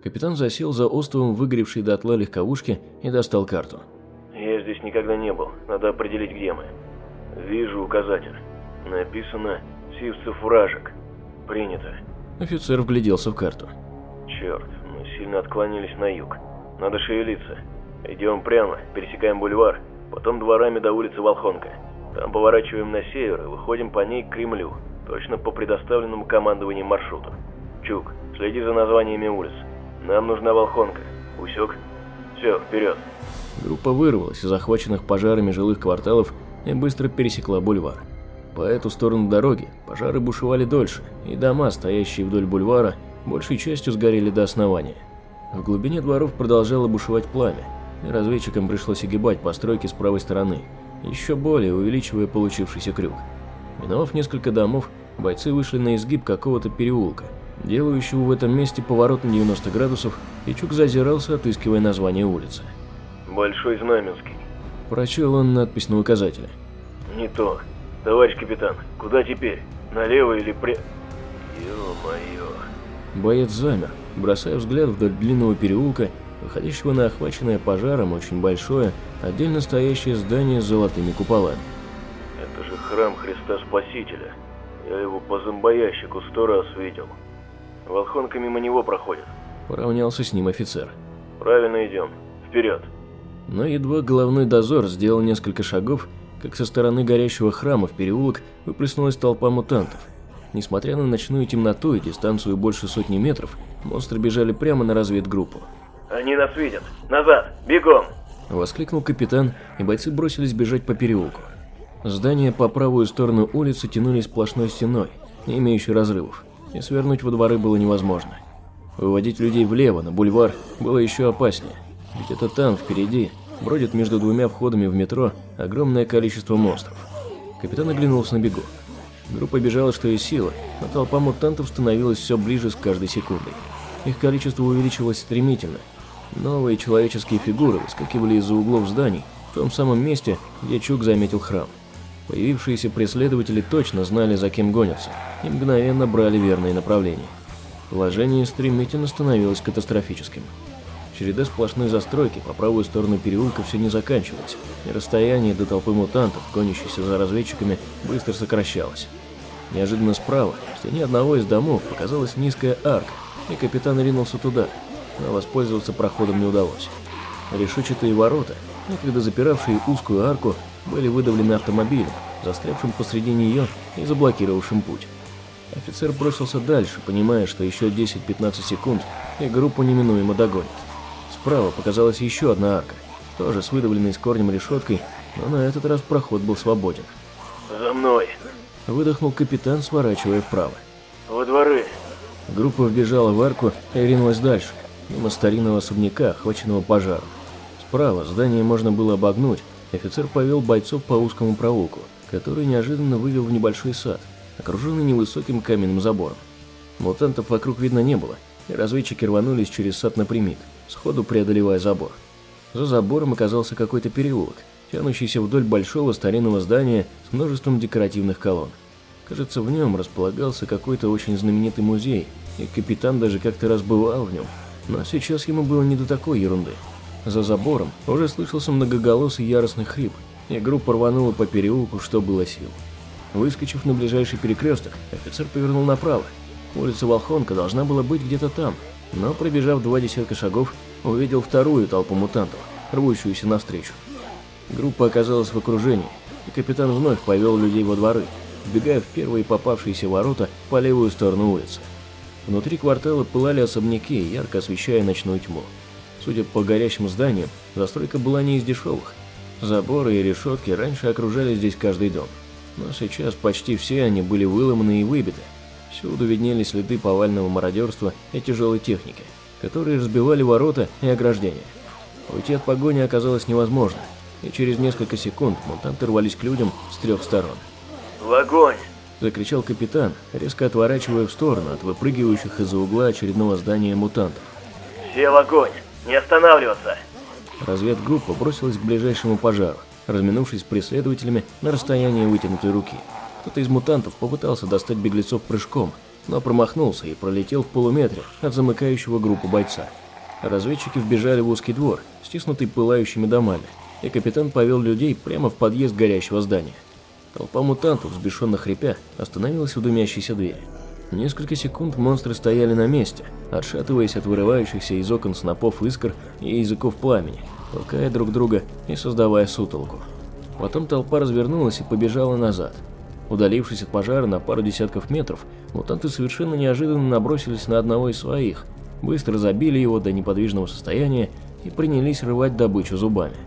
[SPEAKER 1] Капитан засел за островом выгоревшей дотла легковушки и достал карту.
[SPEAKER 2] «Я здесь никогда не был, надо определить, где мы». «Вижу указатель. Написано «Сивцев вражек». Принято».
[SPEAKER 1] Офицер вгляделся в карту.
[SPEAKER 2] «Черт, мы сильно отклонились на юг. Надо шевелиться. Идем прямо, пересекаем бульвар, потом дворами до улицы Волхонка. Там поворачиваем на север и выходим по ней к Кремлю, точно по предоставленному командованию маршруту. Чук, следи за названиями улиц. Нам нужна Волхонка. Усек? Все, вперед!»
[SPEAKER 1] Группа вырвалась из захваченных пожарами жилых кварталов и быстро пересекла бульвар. По эту сторону дороги пожары бушевали дольше, и дома, стоящие вдоль бульвара, большей частью сгорели до основания. В глубине дворов продолжало бушевать пламя, и разведчикам пришлось огибать постройки с правой стороны, еще более увеличивая получившийся крюк. Миновав несколько домов, бойцы вышли на изгиб какого-то переулка, делающего в этом месте поворот на 90 градусов, и Чук зазирался, отыскивая название улицы.
[SPEAKER 2] Большой Знаменский.
[SPEAKER 1] Прочел он надпись на указателе.
[SPEAKER 2] Не то. Товарищ капитан, куда теперь? Налево или пре... Ё-моё.
[SPEAKER 1] Боец замер, бросая взгляд вдоль длинного переулка, выходящего на охваченное пожаром очень большое, отдельно стоящее здание с золотыми куполами.
[SPEAKER 2] Это же храм Христа Спасителя. Я его по зомбоящику сто раз видел. Волхонка мимо него проходит.
[SPEAKER 1] Поравнялся с ним офицер.
[SPEAKER 2] Правильно идем. Вперед.
[SPEAKER 1] Но едва головной дозор сделал несколько шагов, как со стороны горящего храма в переулок выплеснулась толпа мутантов. Несмотря на ночную темноту и дистанцию больше сотни метров, монстры бежали прямо на разведгруппу.
[SPEAKER 2] Они нас видят. Назад. Бегом.
[SPEAKER 1] Воскликнул капитан, и бойцы бросились бежать по переулку. Здания по правую сторону улицы тянулись сплошной стеной, не имеющей разрывов, и свернуть во дворы было невозможно. Выводить людей влево, на бульвар, было еще опаснее, ведь это там, впереди, бродит между двумя входами в метро огромное количество монстров. Капитан оглянулся на бегу. Группа бежала, что есть сила, но толпа мутантов становилась все ближе с каждой секундой. Их количество увеличивалось стремительно. Новые человеческие фигуры выскакивали из-за углов зданий, в том самом месте, где Чук заметил храм. Появившиеся преследователи точно знали, за кем гонятся, и мгновенно брали верные направления. Положение стремительно становилось катастрофическим. Череда сплошной застройки по правую сторону переулка все не заканчивалась, и расстояние до толпы мутантов, гонящихся за разведчиками, быстро сокращалось. Неожиданно справа, в стене одного из домов, показалась низкая арка, и капитан ринулся туда, но воспользоваться проходом не удалось. Решетчатые ворота, некогда запиравшие узкую арку, были выдавлены автомобилем, застрявшим посреди нее и заблокировавшим путь. Офицер бросился дальше, понимая, что еще 10-15 секунд, и группу неминуемо догонит. Справа показалась еще одна арка, тоже с выдавленной с корнем решеткой, но на этот раз проход был свободен.
[SPEAKER 2] За мной.
[SPEAKER 1] Выдохнул капитан, сворачивая вправо.
[SPEAKER 2] Во дворы.
[SPEAKER 1] Группа вбежала в арку и ринулась дальше, мимо старинного особняка, охваченного пожаром. Справа здание можно было обогнуть, офицер повел бойцов по узкому проулку, который неожиданно вывел в небольшой сад, окруженный невысоким каменным забором. Мутантов вокруг видно не было, и разведчики рванулись через сад напрямик, сходу преодолевая забор. За забором оказался какой-то переулок, тянущийся вдоль большого старинного здания с множеством декоративных колонн. Кажется, в нем располагался какой-то очень знаменитый музей, и капитан даже как-то раз бывал в нем, но сейчас ему было не до такой ерунды. За забором уже слышался многоголосый яростный хрип, и группа рванула по переулку, что было сил. Выскочив на ближайший перекресток, офицер повернул направо. Улица Волхонка должна была быть где-то там, но пробежав два десятка шагов, увидел вторую толпу мутантов, рвущуюся навстречу. Группа оказалась в окружении, и капитан вновь повел людей во дворы, вбегая в первые попавшиеся ворота по левую сторону улицы. Внутри квартала пылали особняки, ярко освещая ночную тьму. Судя по горящим зданиям, застройка была не из дешевых. Заборы и решетки раньше окружали здесь каждый дом. Но сейчас почти все они были выломаны и выбиты. Всюду виднелись следы повального мародерства и тяжелой техники, которые разбивали ворота и ограждения. Уйти от погони оказалось невозможно, и через несколько секунд мутанты рвались к людям с трех сторон.
[SPEAKER 2] В огонь.
[SPEAKER 1] Закричал капитан, резко отворачивая в сторону от выпрыгивающих из-за угла очередного здания мутантов.
[SPEAKER 2] Все в огонь. Не останавливаться.
[SPEAKER 1] Разведгруппа бросилась к ближайшему пожару, разминувшись с преследователями на расстоянии вытянутой руки. Кто-то из мутантов попытался достать беглецов прыжком, но промахнулся и пролетел в полуметре от замыкающего группу бойца. Разведчики вбежали в узкий двор, стиснутый пылающими домами, и капитан повел людей прямо в подъезд горящего здания. Толпа мутантов, взбешенно хрипя, остановилась у дымящейся двери. Несколько секунд монстры стояли на месте, отшатываясь от вырывающихся из окон снопов искр и языков пламени, толкая друг друга и создавая сутолку. Потом толпа развернулась и побежала назад. Удалившись от пожара на пару десятков метров, мутанты совершенно неожиданно набросились на одного из своих, быстро забили его до неподвижного состояния и принялись рвать добычу зубами.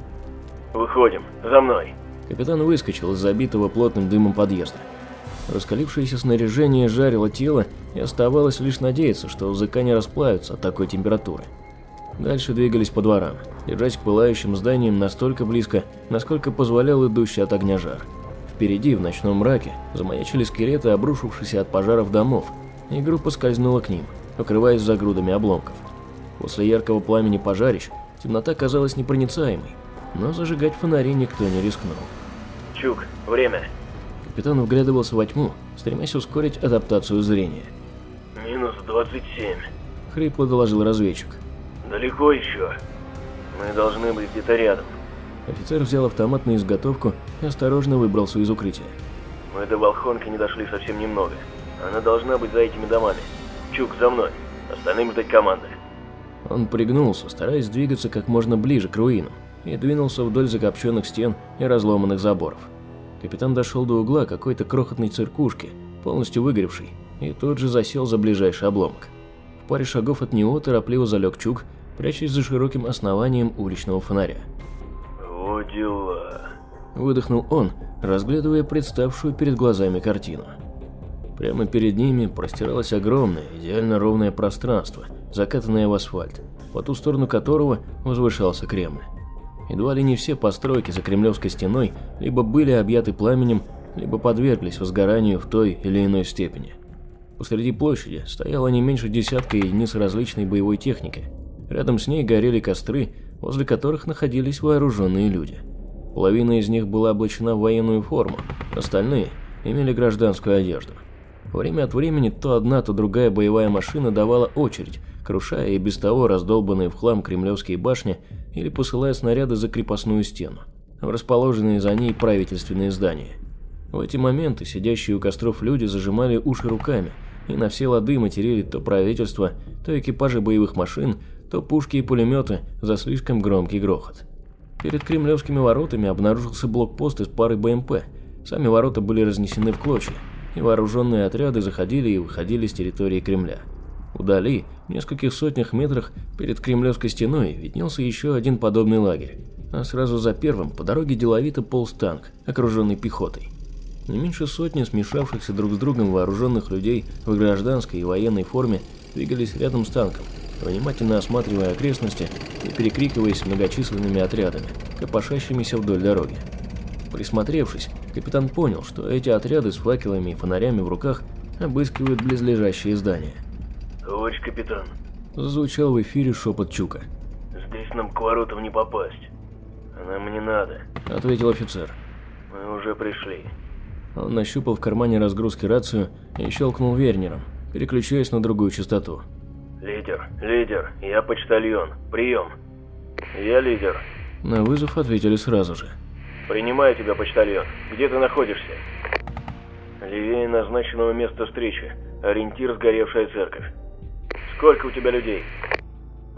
[SPEAKER 2] Выходим. За мной.
[SPEAKER 1] Капитан выскочил из забитого плотным дымом подъезда. Раскалившееся снаряжение жарило тело, и оставалось лишь надеяться, что языка не расплавится от такой температуры. Дальше двигались по дворам, держась к пылающим зданиям настолько близко, насколько позволял идущий от огня жар. Впереди, в ночном мраке, замаячили скелеты, обрушившиеся от пожаров домов, и группа скользнула к ним, укрываясь за грудами обломков. После яркого пламени пожарищ темнота казалась непроницаемой, но зажигать фонари никто не рискнул.
[SPEAKER 2] Чук, время.
[SPEAKER 1] Капитан вглядывался во тьму, стремясь ускорить адаптацию зрения.
[SPEAKER 2] Минус 27.
[SPEAKER 1] Хрипло доложил разведчик.
[SPEAKER 2] Далеко еще. Мы должны быть где-то рядом.
[SPEAKER 1] Офицер взял автомат на изготовку и осторожно выбрался из укрытия.
[SPEAKER 2] Мы до Волхонки не дошли совсем немного. Она должна быть за этими домами. Чук, за мной. Остальным ждать команды.
[SPEAKER 1] Он пригнулся, стараясь двигаться как можно ближе к руинам, и двинулся вдоль закопченных стен и разломанных заборов. Капитан дошел до угла какой-то крохотной циркушки, полностью выгоревшей, и тут же засел за ближайший обломок. В паре шагов от него торопливо залег Чук, прячась за широким основанием уличного фонаря.
[SPEAKER 2] Дела.
[SPEAKER 1] Выдохнул он, разглядывая представшую перед глазами картину. Прямо перед ними простиралось огромное, идеально ровное пространство, закатанное в асфальт, по ту сторону которого возвышался Кремль. Едва ли не все постройки за Кремлевской стеной либо были объяты пламенем, либо подверглись возгоранию в той или иной степени. Посреди площади стояло не меньше десятка единиц различной боевой техники. Рядом с ней горели костры, возле которых находились вооруженные люди. Половина из них была облачена в военную форму, остальные имели гражданскую одежду. Время от времени то одна, то другая боевая машина давала очередь, крушая и без того раздолбанные в хлам кремлевские башни или посылая снаряды за крепостную стену, в расположенные за ней правительственные здания. В эти моменты сидящие у костров люди зажимали уши руками и на все лады материли то правительство, то экипажи боевых машин, то пушки и пулеметы за слишком громкий грохот. Перед кремлевскими воротами обнаружился блокпост из пары БМП. Сами ворота были разнесены в клочья, и вооруженные отряды заходили и выходили с территории Кремля. Вдали, в нескольких сотнях метрах перед Кремлевской стеной, виднелся еще один подобный лагерь, а сразу за первым по дороге деловито полз танк, окруженный пехотой. Не меньше сотни смешавшихся друг с другом вооруженных людей в гражданской и военной форме двигались рядом с танком, внимательно осматривая окрестности и перекрикиваясь с многочисленными отрядами, копошащимися вдоль дороги. Присмотревшись, капитан понял, что эти отряды с факелами и фонарями в руках обыскивают близлежащие здания.
[SPEAKER 2] «Товарищ капитан», –
[SPEAKER 1] зазвучал в эфире шепот Чука.
[SPEAKER 2] «Здесь нам к воротам не попасть. Нам не надо», –
[SPEAKER 1] ответил офицер.
[SPEAKER 2] «Мы уже пришли».
[SPEAKER 1] Он нащупал в кармане разгрузки рацию и щелкнул вернером, переключаясь на другую частоту.
[SPEAKER 2] «Лидер, лидер, я почтальон. Прием». «Я лидер».
[SPEAKER 1] На вызов ответили сразу же.
[SPEAKER 2] «Принимаю тебя, почтальон. Где ты находишься?» «Левее назначенного места встречи. Ориентир сгоревшая церковь». «Сколько у тебя людей?»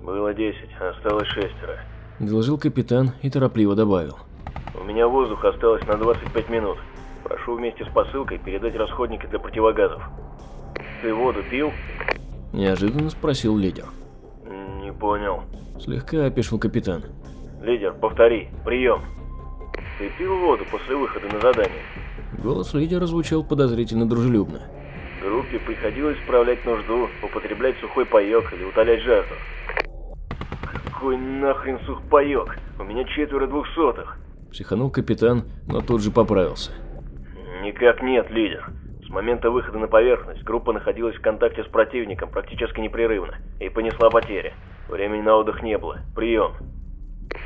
[SPEAKER 2] «Было десять, осталось шестеро», –
[SPEAKER 1] доложил капитан и торопливо добавил.
[SPEAKER 2] «У меня воздух осталось на 25 минут. Прошу вместе с посылкой передать расходники для противогазов. Ты воду пил?»
[SPEAKER 1] Неожиданно спросил лидер.
[SPEAKER 2] «Не понял».
[SPEAKER 1] Слегка опешил капитан.
[SPEAKER 2] «Лидер, повтори. Прием». «Ты пил воду после выхода на задание?»
[SPEAKER 1] Голос лидера звучал подозрительно дружелюбно.
[SPEAKER 2] Группе приходилось справлять нужду, употреблять сухой паёк или утолять жажду. Какой нахрен сухпайок? У меня четверо двухсотых.
[SPEAKER 1] Психанул капитан, но тут же поправился.
[SPEAKER 2] Никак нет, лидер. С момента выхода на поверхность группа находилась в контакте с противником практически непрерывно и понесла потери. Времени на отдых не было. Прием.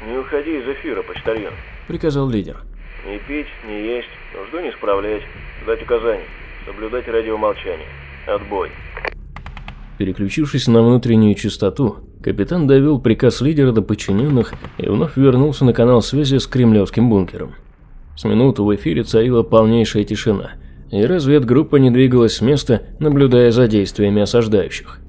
[SPEAKER 2] Не уходи из эфира, почтальон.
[SPEAKER 1] Приказал лидер.
[SPEAKER 2] Не пить, не есть, нужду не справлять, дать указания, соблюдать радиомолчание. Отбой.
[SPEAKER 1] Переключившись на внутреннюю частоту, капитан довел приказ лидера до подчиненных и вновь вернулся на канал связи с кремлевским бункером. С минуту в эфире царила полнейшая тишина, и разведгруппа не двигалась с места, наблюдая за действиями осаждающих.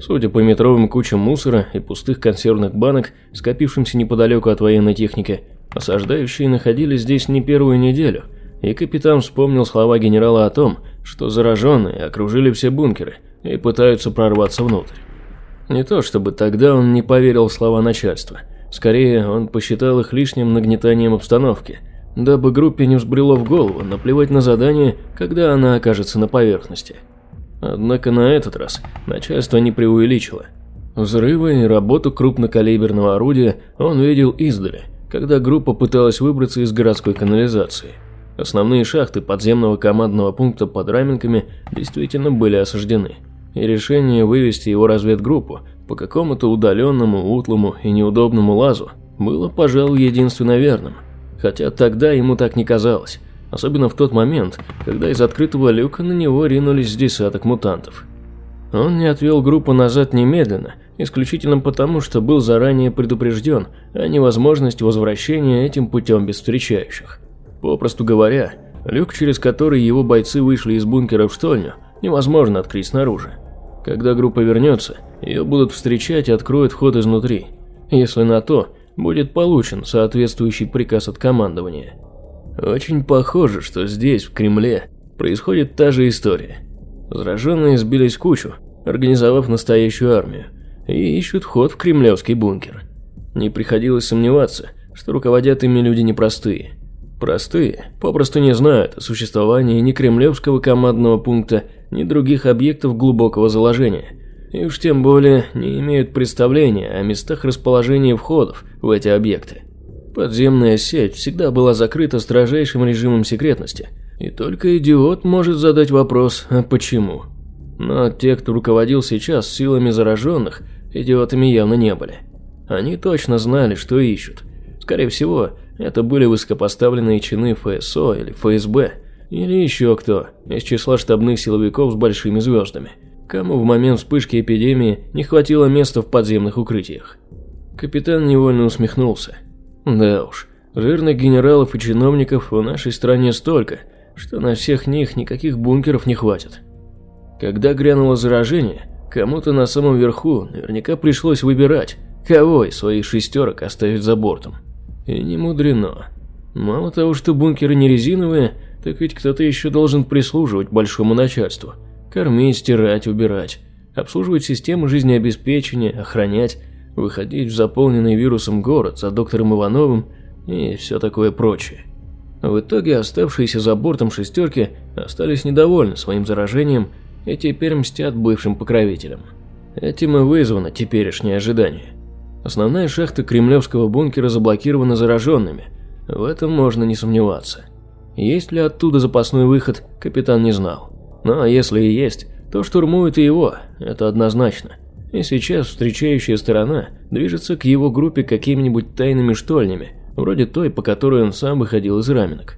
[SPEAKER 1] Судя по метровым кучам мусора и пустых консервных банок, скопившимся неподалеку от военной техники, осаждающие находились здесь не первую неделю, и капитан вспомнил слова генерала о том, что зараженные окружили все бункеры и пытаются прорваться внутрь. Не то чтобы тогда он не поверил в слова начальства, скорее он посчитал их лишним нагнетанием обстановки – дабы группе не взбрело в голову наплевать на задание, когда она окажется на поверхности. Однако на этот раз начальство не преувеличило. Взрывы и работу крупнокалиберного орудия он видел издали, когда группа пыталась выбраться из городской канализации. Основные шахты подземного командного пункта под Раменками действительно были осаждены, и решение вывести его разведгруппу по какому-то удаленному, утлому и неудобному лазу было, пожалуй, единственно верным. Хотя тогда ему так не казалось, особенно в тот момент, когда из открытого люка на него ринулись десяток мутантов. Он не отвел группу назад немедленно, исключительно потому, что был заранее предупрежден о невозможности возвращения этим путем без встречающих. Попросту говоря, люк, через который его бойцы вышли из бункера в штольню, невозможно открыть снаружи. Когда группа вернется, ее будут встречать и откроют вход изнутри, если на то будет получен соответствующий приказ от командования. Очень похоже, что здесь, в Кремле, происходит та же история. Зараженные сбились в кучу, организовав настоящую армию, и ищут вход в кремлевский бункер. Не приходилось сомневаться, что руководят ими люди непростые. Простые попросту не знают о существовании ни кремлевского командного пункта, ни других объектов глубокого заложения, и уж тем более не имеют представления о местах расположения входов в эти объекты. Подземная сеть всегда была закрыта строжайшим режимом секретности, и только идиот может задать вопрос «а почему?». Но те, кто руководил сейчас силами зараженных, идиотами явно не были. Они точно знали, что ищут. Скорее всего, это были высокопоставленные чины ФСО или ФСБ, или еще кто, из числа штабных силовиков с большими звездами, кому в момент вспышки эпидемии не хватило места в подземных укрытиях. Капитан невольно усмехнулся. Да уж, жирных генералов и чиновников в нашей стране столько, что на всех них никаких бункеров не хватит. Когда грянуло заражение, кому-то на самом верху наверняка пришлось выбирать, кого из своих шестерок оставить за бортом. И не мудрено. Мало того, что бункеры не резиновые, так ведь кто-то еще должен прислуживать большому начальству. Кормить, стирать, убирать, обслуживать систему жизнеобеспечения, охранять, выходить в заполненный вирусом город за доктором Ивановым и все такое прочее. В итоге оставшиеся за бортом шестерки остались недовольны своим заражением и теперь мстят бывшим покровителям. Этим и вызвано теперешнее ожидание. Основная шахта кремлевского бункера заблокирована зараженными, в этом можно не сомневаться. Есть ли оттуда запасной выход, капитан не знал. Но если и есть, то штурмуют и его, это однозначно. И сейчас встречающая сторона движется к его группе какими-нибудь тайными штольнями, вроде той, по которой он сам выходил из раменок.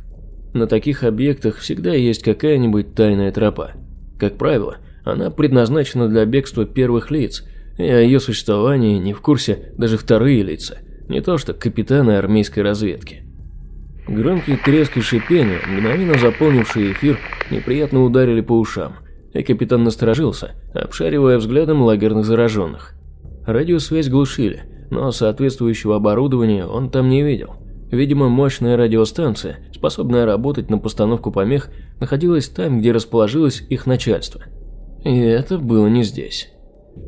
[SPEAKER 1] На таких объектах всегда есть какая-нибудь тайная тропа. Как правило, она предназначена для бегства первых лиц, и о ее существовании не в курсе даже вторые лица, не то что капитаны армейской разведки. Громкий треск и шипение, мгновенно заполнившие эфир, неприятно ударили по ушам, и капитан насторожился, обшаривая взглядом лагерных зараженных. Радиосвязь глушили, но соответствующего оборудования он там не видел. Видимо, мощная радиостанция, способная работать на постановку помех, находилась там, где расположилось их начальство. И это было не здесь.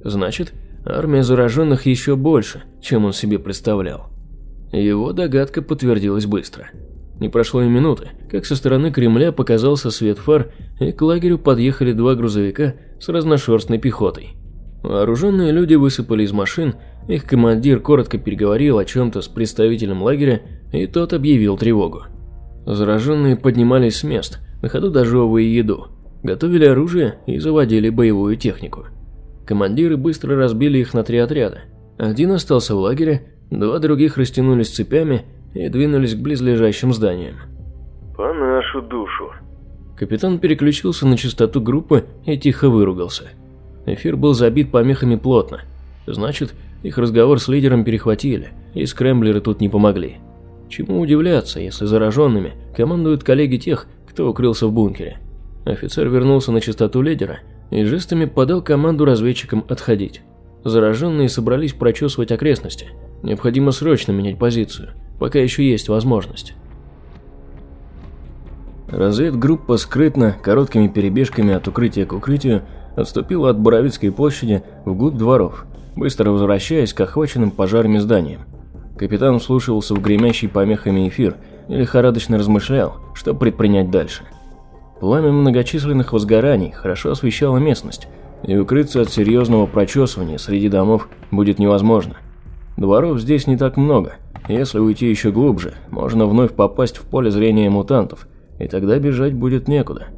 [SPEAKER 1] Значит, армия зараженных еще больше, чем он себе представлял. Его догадка подтвердилась быстро. Не прошло и минуты, как со стороны Кремля показался свет фар, и к лагерю подъехали два грузовика с разношерстной пехотой. Вооруженные люди высыпали из машин, их командир коротко переговорил о чем-то с представителем лагеря, и тот объявил тревогу. Зараженные поднимались с мест, на ходу дожевывая еду, готовили оружие и заводили боевую технику. Командиры быстро разбили их на три отряда. Один остался в лагере, два других растянулись цепями и двинулись к близлежащим зданиям.
[SPEAKER 2] «По нашу душу».
[SPEAKER 1] Капитан переключился на частоту группы и тихо выругался. Эфир был забит помехами плотно. Значит, их разговор с лидером перехватили, и скрэмблеры тут не помогли. Чему удивляться, если зараженными командуют коллеги тех, кто укрылся в бункере. Офицер вернулся на частоту лидера и жестами подал команду разведчикам отходить. Зараженные собрались прочесывать окрестности. Необходимо срочно менять позицию, пока еще есть возможность. Разведгруппа скрытно, короткими перебежками от укрытия к укрытию, отступила от Боровицкой площади вглубь дворов, быстро возвращаясь к охваченным пожарами зданиям. Капитан вслушивался в гремящий помехами эфир и лихорадочно размышлял, что предпринять дальше. Пламя многочисленных возгораний хорошо освещало местность, и укрыться от серьезного прочесывания среди домов будет невозможно. Дворов здесь не так много, если уйти еще глубже, можно вновь попасть в поле зрения мутантов, и тогда бежать будет некуда.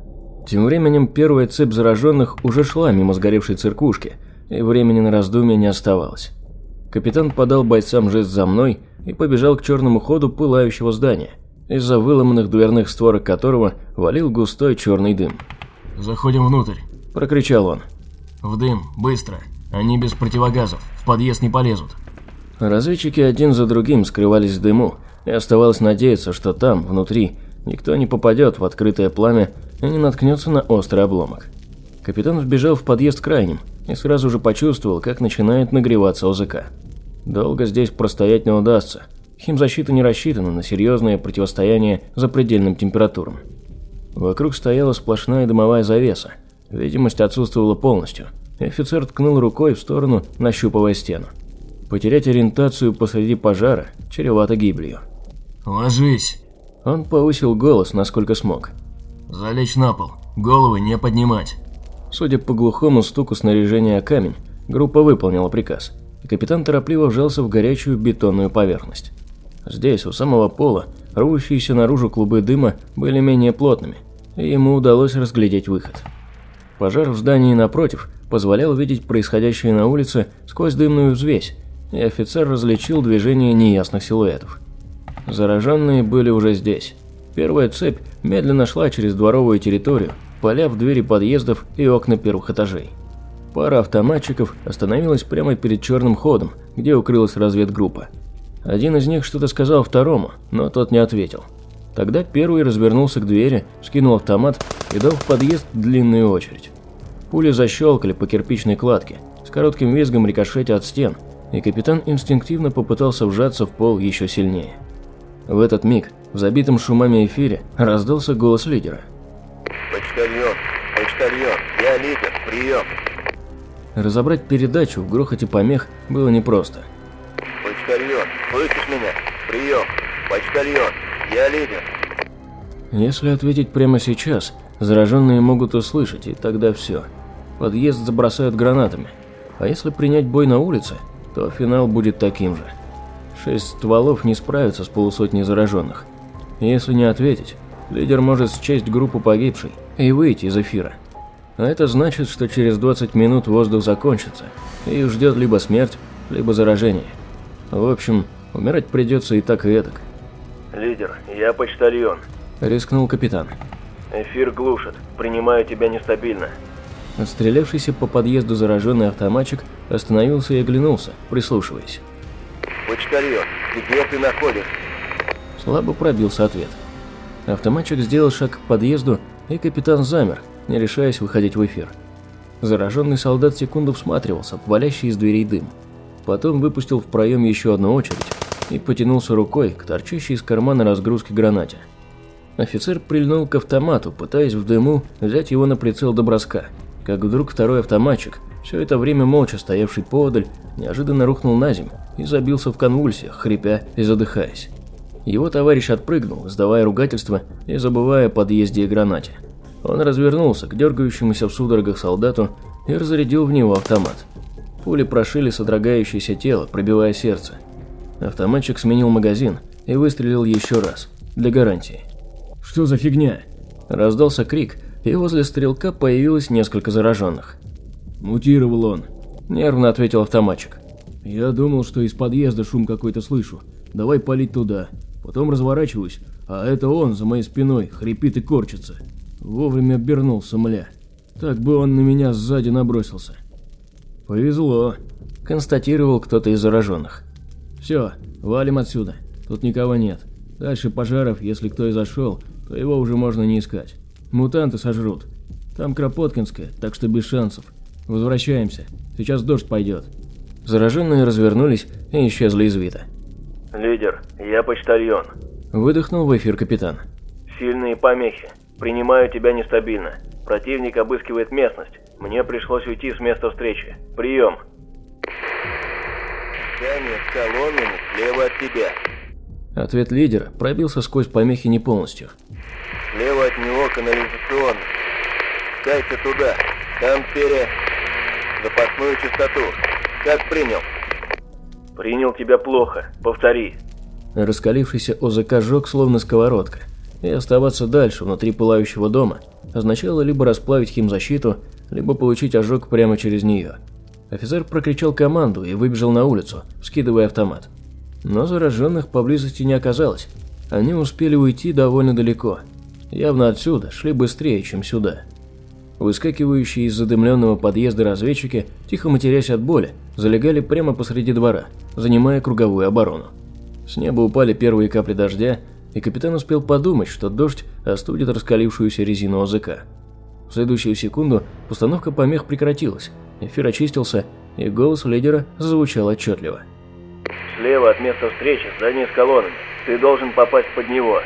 [SPEAKER 1] Тем временем первая цепь зараженных уже шла мимо сгоревшей циркушки, и времени на раздумья не оставалось. Капитан подал бойцам жест за мной и побежал к черному ходу пылающего здания, из-за выломанных дверных створок которого валил густой черный дым.
[SPEAKER 3] «Заходим внутрь», –
[SPEAKER 1] прокричал он.
[SPEAKER 3] «В дым, быстро. Они без противогазов, в подъезд не полезут».
[SPEAKER 1] Разведчики один за другим скрывались в дыму, и оставалось надеяться, что там, внутри, никто не попадет в открытое пламя и не наткнется на острый обломок. Капитан вбежал в подъезд крайним и сразу же почувствовал, как начинает нагреваться ОЗК. Долго здесь простоять не удастся. Химзащита не рассчитана на серьезное противостояние запредельным температурам. Вокруг стояла сплошная дымовая завеса. Видимость отсутствовала полностью, и офицер ткнул рукой в сторону, нащупывая стену. Потерять ориентацию посреди пожара чревато гибелью.
[SPEAKER 3] «Ложись!»
[SPEAKER 1] Он повысил голос, насколько смог.
[SPEAKER 3] «Залечь на пол, головы не поднимать».
[SPEAKER 1] Судя по глухому стуку снаряжения о камень, группа выполнила приказ, и капитан торопливо вжался в горячую бетонную поверхность. Здесь, у самого пола, рвущиеся наружу клубы дыма были менее плотными, и ему удалось разглядеть выход. Пожар в здании напротив позволял видеть происходящее на улице сквозь дымную взвесь, и офицер различил движение неясных силуэтов. Зараженные были уже здесь. Первая цепь медленно шла через дворовую территорию, поля в двери подъездов и окна первых этажей. Пара автоматчиков остановилась прямо перед черным ходом, где укрылась разведгруппа. Один из них что-то сказал второму, но тот не ответил. Тогда первый развернулся к двери, скинул автомат и дал в подъезд длинную очередь. Пули защелкали по кирпичной кладке, с коротким визгом рикошетя от стен, и капитан инстинктивно попытался вжаться в пол еще сильнее. В этот миг в забитом шумами эфире раздался голос лидера.
[SPEAKER 2] «Почтальон, почтальон, я лидер, прием!»
[SPEAKER 1] Разобрать передачу в грохоте помех было непросто.
[SPEAKER 2] «Почтальон, слышишь меня? Прием! Почтальон, я лидер!»
[SPEAKER 1] Если ответить прямо сейчас, зараженные могут услышать, и тогда все. Подъезд забросают гранатами. А если принять бой на улице, то финал будет таким же. Шесть стволов не справятся с полусотней зараженных. Если не ответить, лидер может счесть группу погибшей и выйти из эфира. А это значит, что через 20 минут воздух закончится, и их ждет либо смерть, либо заражение. В общем, умирать придется и так, и эдак.
[SPEAKER 2] «Лидер, я почтальон», –
[SPEAKER 1] рискнул капитан.
[SPEAKER 2] «Эфир глушит, принимаю тебя нестабильно».
[SPEAKER 1] Отстрелявшийся по подъезду зараженный автоматчик остановился и оглянулся, прислушиваясь.
[SPEAKER 2] «Почтальон, где ты находишься?»
[SPEAKER 1] Слабо пробился ответ. Автоматчик сделал шаг к подъезду, и капитан замер, не решаясь выходить в эфир. Зараженный солдат секунду всматривался в валящий из дверей дым. Потом выпустил в проем еще одну очередь и потянулся рукой к торчащей из кармана разгрузки гранате. Офицер прильнул к автомату, пытаясь в дыму взять его на прицел до броска, как вдруг второй автоматчик, все это время молча стоявший поодаль, неожиданно рухнул на землю и забился в конвульсиях, хрипя и задыхаясь. Его товарищ отпрыгнул, сдавая ругательство и забывая о подъезде и гранате. Он развернулся к дергающемуся в судорогах солдату и разрядил в него автомат. Пули прошили содрогающееся тело, пробивая сердце. Автоматчик сменил магазин и выстрелил еще раз, для гарантии.
[SPEAKER 3] «Что за фигня?»
[SPEAKER 1] Раздался крик, и возле стрелка появилось несколько зараженных.
[SPEAKER 3] «Мутировал он», –
[SPEAKER 1] нервно ответил автоматчик.
[SPEAKER 3] «Я думал, что из подъезда шум какой-то слышу. Давай палить туда. Потом разворачиваюсь, а это он за моей спиной хрипит и корчится. Вовремя обернулся, мля. Так бы он на меня сзади набросился».
[SPEAKER 1] «Повезло», – констатировал кто-то из зараженных.
[SPEAKER 3] «Все, валим отсюда. Тут никого нет. Дальше пожаров, если кто и зашел, то его уже можно не искать. Мутанты сожрут. Там Кропоткинская, так что без шансов. Возвращаемся. Сейчас дождь пойдет.
[SPEAKER 1] Зараженные развернулись и исчезли из вида.
[SPEAKER 2] «Лидер, я почтальон».
[SPEAKER 1] Выдохнул в эфир капитан.
[SPEAKER 2] «Сильные помехи. Принимаю тебя нестабильно. Противник обыскивает местность. Мне пришлось уйти с места встречи. Прием». «Здание с колоннами слева от тебя».
[SPEAKER 1] Ответ лидера пробился сквозь помехи не полностью.
[SPEAKER 2] От него канализационный. Кайся туда. Там пере... запасную частоту. Как принял? Принял тебя плохо. Повтори.
[SPEAKER 1] Раскалившийся ОЗК жег, словно сковородка. и оставаться дальше, внутри пылающего дома, означало либо расплавить химзащиту, либо получить ожог прямо через нее. Офицер прокричал команду и выбежал на улицу, скидывая автомат. Но зараженных поблизости не оказалось. Они успели уйти довольно далеко. Явно отсюда, шли быстрее, чем сюда. Выскакивающие из задымленного подъезда разведчики, тихо матерясь от боли, залегали прямо посреди двора, занимая круговую оборону. С неба упали первые капли дождя, и капитан успел подумать, что дождь остудит раскалившуюся резину ОЗК. В следующую секунду постановка помех прекратилась, эфир очистился, и голос лидера зазвучал отчетливо.
[SPEAKER 2] Слева от места встречи здание с колоннами. Ты должен попасть под него.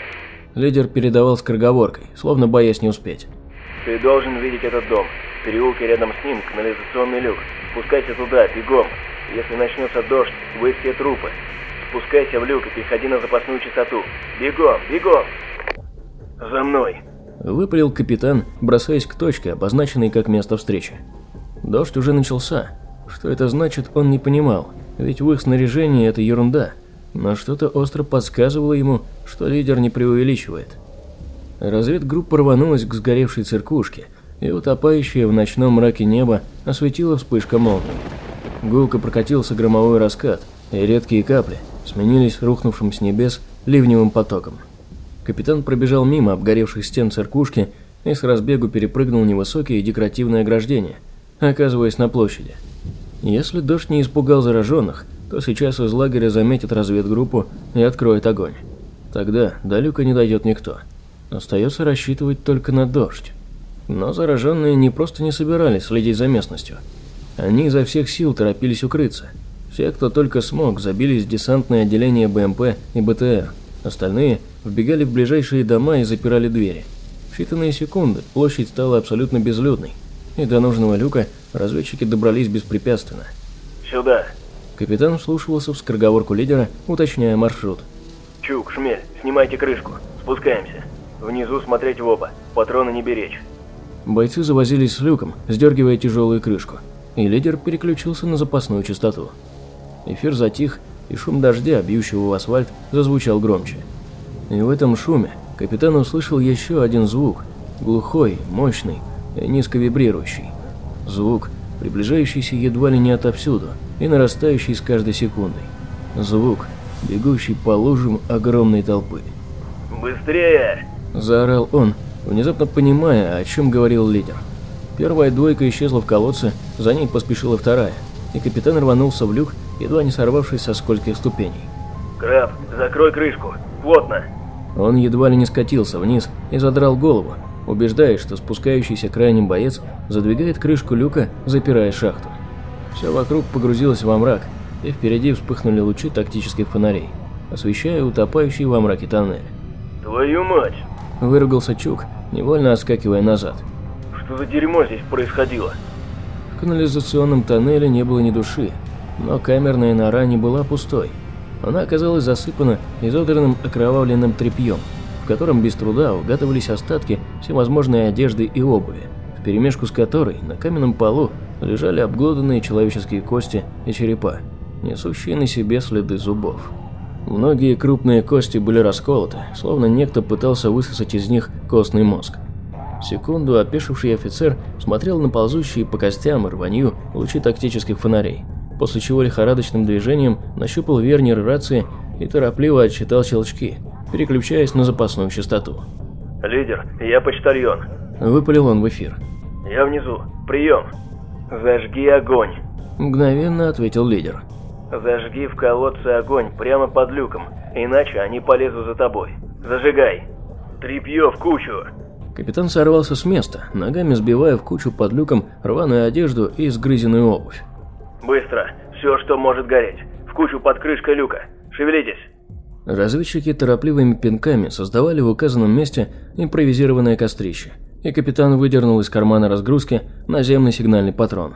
[SPEAKER 1] Лидер передавал скороговоркой, словно боясь не успеть.
[SPEAKER 2] Ты должен видеть этот дом. В переулке рядом с ним канализационный люк. Спускайся туда, бегом. Если начнется дождь, вы все трупы. Спускайся в люк и переходи на запасную частоту. Бегом, бегом! За мной!
[SPEAKER 1] Выпалил капитан, бросаясь к точке, обозначенной как место встречи. Дождь уже начался. Что это значит, он не понимал, ведь в их снаряжении это ерунда. Но что-то остро подсказывало ему, что лидер не преувеличивает. Разведгруппа рванулась к сгоревшей циркушке, и утопающее в ночном мраке небо осветила вспышка молнии. Гулко прокатился громовой раскат, и редкие капли сменились рухнувшим с небес ливневым потоком. Капитан пробежал мимо обгоревших стен церкушки и с разбегу перепрыгнул невысокие декоративные ограждения, оказываясь на площади. Если дождь не испугал зараженных, то сейчас из лагеря заметят разведгруппу и откроет огонь. Тогда до люка не дойдет никто. Остается рассчитывать только на дождь. Но зараженные не просто не собирались следить за местностью. Они изо всех сил торопились укрыться. Все, кто только смог, забились в десантное отделение БМП и БТР. Остальные вбегали в ближайшие дома и запирали двери. В считанные секунды площадь стала абсолютно безлюдной, и до нужного люка разведчики добрались беспрепятственно.
[SPEAKER 2] Сюда.
[SPEAKER 1] Капитан вслушивался в скороговорку лидера, уточняя маршрут.
[SPEAKER 2] Чук, Шмель, снимайте крышку. Спускаемся. Внизу смотреть в оба. Патроны не беречь.
[SPEAKER 1] Бойцы завозились с люком, сдергивая тяжелую крышку, и лидер переключился на запасную частоту. Эфир затих, и шум дождя, бьющего в асфальт, зазвучал громче. И в этом шуме капитан услышал еще один звук, глухой, мощный и низко вибрирующий. Звук, приближающийся едва ли не отовсюду и нарастающий с каждой секундой. Звук, бегущий по лужам огромной толпы.
[SPEAKER 2] «Быстрее!»
[SPEAKER 1] – заорал он, внезапно понимая, о чем говорил лидер. Первая двойка исчезла в колодце, за ней поспешила вторая, и капитан рванулся в люк, едва не сорвавшись со скольких ступеней.
[SPEAKER 2] «Краб, закрой крышку! Плотно!»
[SPEAKER 1] Он едва ли не скатился вниз и задрал голову, убеждаясь, что спускающийся крайним боец задвигает крышку люка, запирая шахту. Все вокруг погрузилось во мрак, и впереди вспыхнули лучи тактических фонарей, освещая утопающий во мраке тоннель.
[SPEAKER 2] «Твою мать!»
[SPEAKER 1] – выругался Чук, невольно отскакивая назад.
[SPEAKER 2] «Что за дерьмо здесь происходило?»
[SPEAKER 1] В канализационном тоннеле не было ни души, но камерная нора не была пустой. Она оказалась засыпана изодранным окровавленным тряпьем, в котором без труда угадывались остатки всевозможной одежды и обуви, вперемешку с которой на каменном полу лежали обглоданные человеческие кости и черепа, несущие на себе следы зубов. Многие крупные кости были расколоты, словно некто пытался высосать из них костный мозг. Секунду опешивший офицер смотрел на ползущие по костям и рванью лучи тактических фонарей, после чего лихорадочным движением нащупал вернер рации и торопливо отсчитал щелчки, переключаясь на запасную частоту.
[SPEAKER 2] «Лидер, я почтальон», –
[SPEAKER 1] выпалил он в эфир.
[SPEAKER 2] «Я внизу. Прием. Зажги огонь».
[SPEAKER 1] Мгновенно ответил лидер.
[SPEAKER 2] Зажги в колодце огонь прямо под люком, иначе они полезут за тобой. Зажигай. Трепье в кучу.
[SPEAKER 1] Капитан сорвался с места, ногами сбивая в кучу под люком рваную одежду и сгрызенную обувь.
[SPEAKER 2] Быстро. Все, что может гореть. В кучу под крышкой люка. Шевелитесь.
[SPEAKER 1] Разведчики торопливыми пинками создавали в указанном месте импровизированное кострище, и капитан выдернул из кармана разгрузки наземный сигнальный патрон.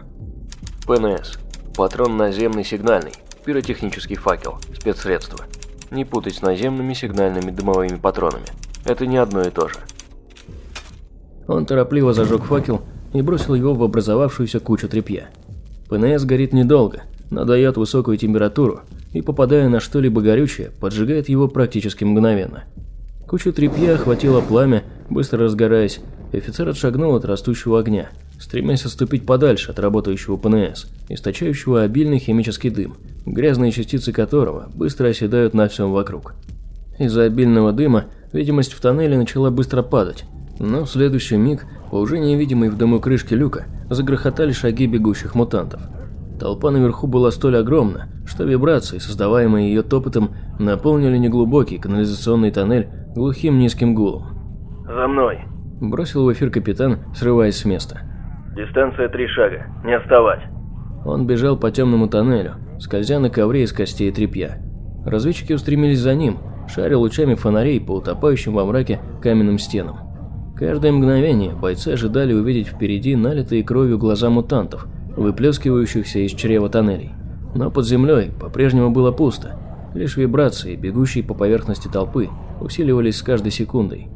[SPEAKER 4] ПНС. Патрон наземный сигнальный. Пиротехнический факел. Спецсредство. Не путать с наземными сигнальными дымовыми патронами. Это не одно и то же.
[SPEAKER 1] Он торопливо зажег факел и бросил его в образовавшуюся кучу тряпья. ПНС горит недолго, но дает высокую температуру и, попадая на что-либо горючее, поджигает его практически мгновенно. Кучу тряпья охватило пламя, быстро разгораясь, офицер отшагнул от растущего огня, стремясь отступить подальше от работающего ПНС, источающего обильный химический дым, грязные частицы которого быстро оседают на всем вокруг. Из-за обильного дыма видимость в тоннеле начала быстро падать, но в следующий миг по уже невидимой в дыму крышке люка загрохотали шаги бегущих мутантов. Толпа наверху была столь огромна, что вибрации, создаваемые ее топотом, наполнили неглубокий канализационный тоннель глухим низким гулом.
[SPEAKER 2] «За мной!»
[SPEAKER 1] – бросил в эфир капитан, срываясь с места.
[SPEAKER 2] «Дистанция три шага, не отставать!»
[SPEAKER 1] Он бежал по темному тоннелю, скользя на ковре из костей и тряпья. Разведчики устремились за ним, шаря лучами фонарей по утопающим во мраке каменным стенам. Каждое мгновение бойцы ожидали увидеть впереди налитые кровью глаза мутантов, выплескивающихся из чрева тоннелей. Но под землей по-прежнему было пусто. Лишь вибрации, бегущие по поверхности толпы, усиливались с каждой секундой.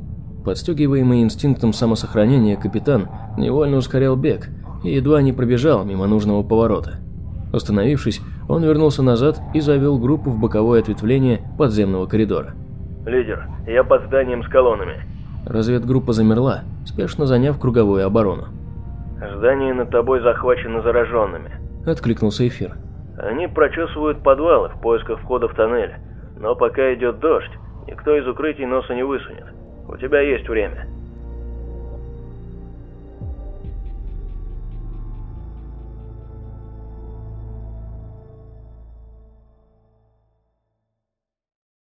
[SPEAKER 1] Подстегиваемый инстинктом самосохранения капитан невольно ускорял бег и едва не пробежал мимо нужного поворота. Остановившись, он вернулся назад и завел группу в боковое ответвление подземного коридора.
[SPEAKER 2] «Лидер, я под зданием с колоннами».
[SPEAKER 1] Разведгруппа замерла, спешно заняв круговую оборону.
[SPEAKER 2] «Здание над тобой захвачено зараженными», –
[SPEAKER 1] откликнулся эфир.
[SPEAKER 2] «Они прочесывают подвалы в поисках входа в тоннель, но пока идет дождь, никто из укрытий носа не высунет. У тебя есть время».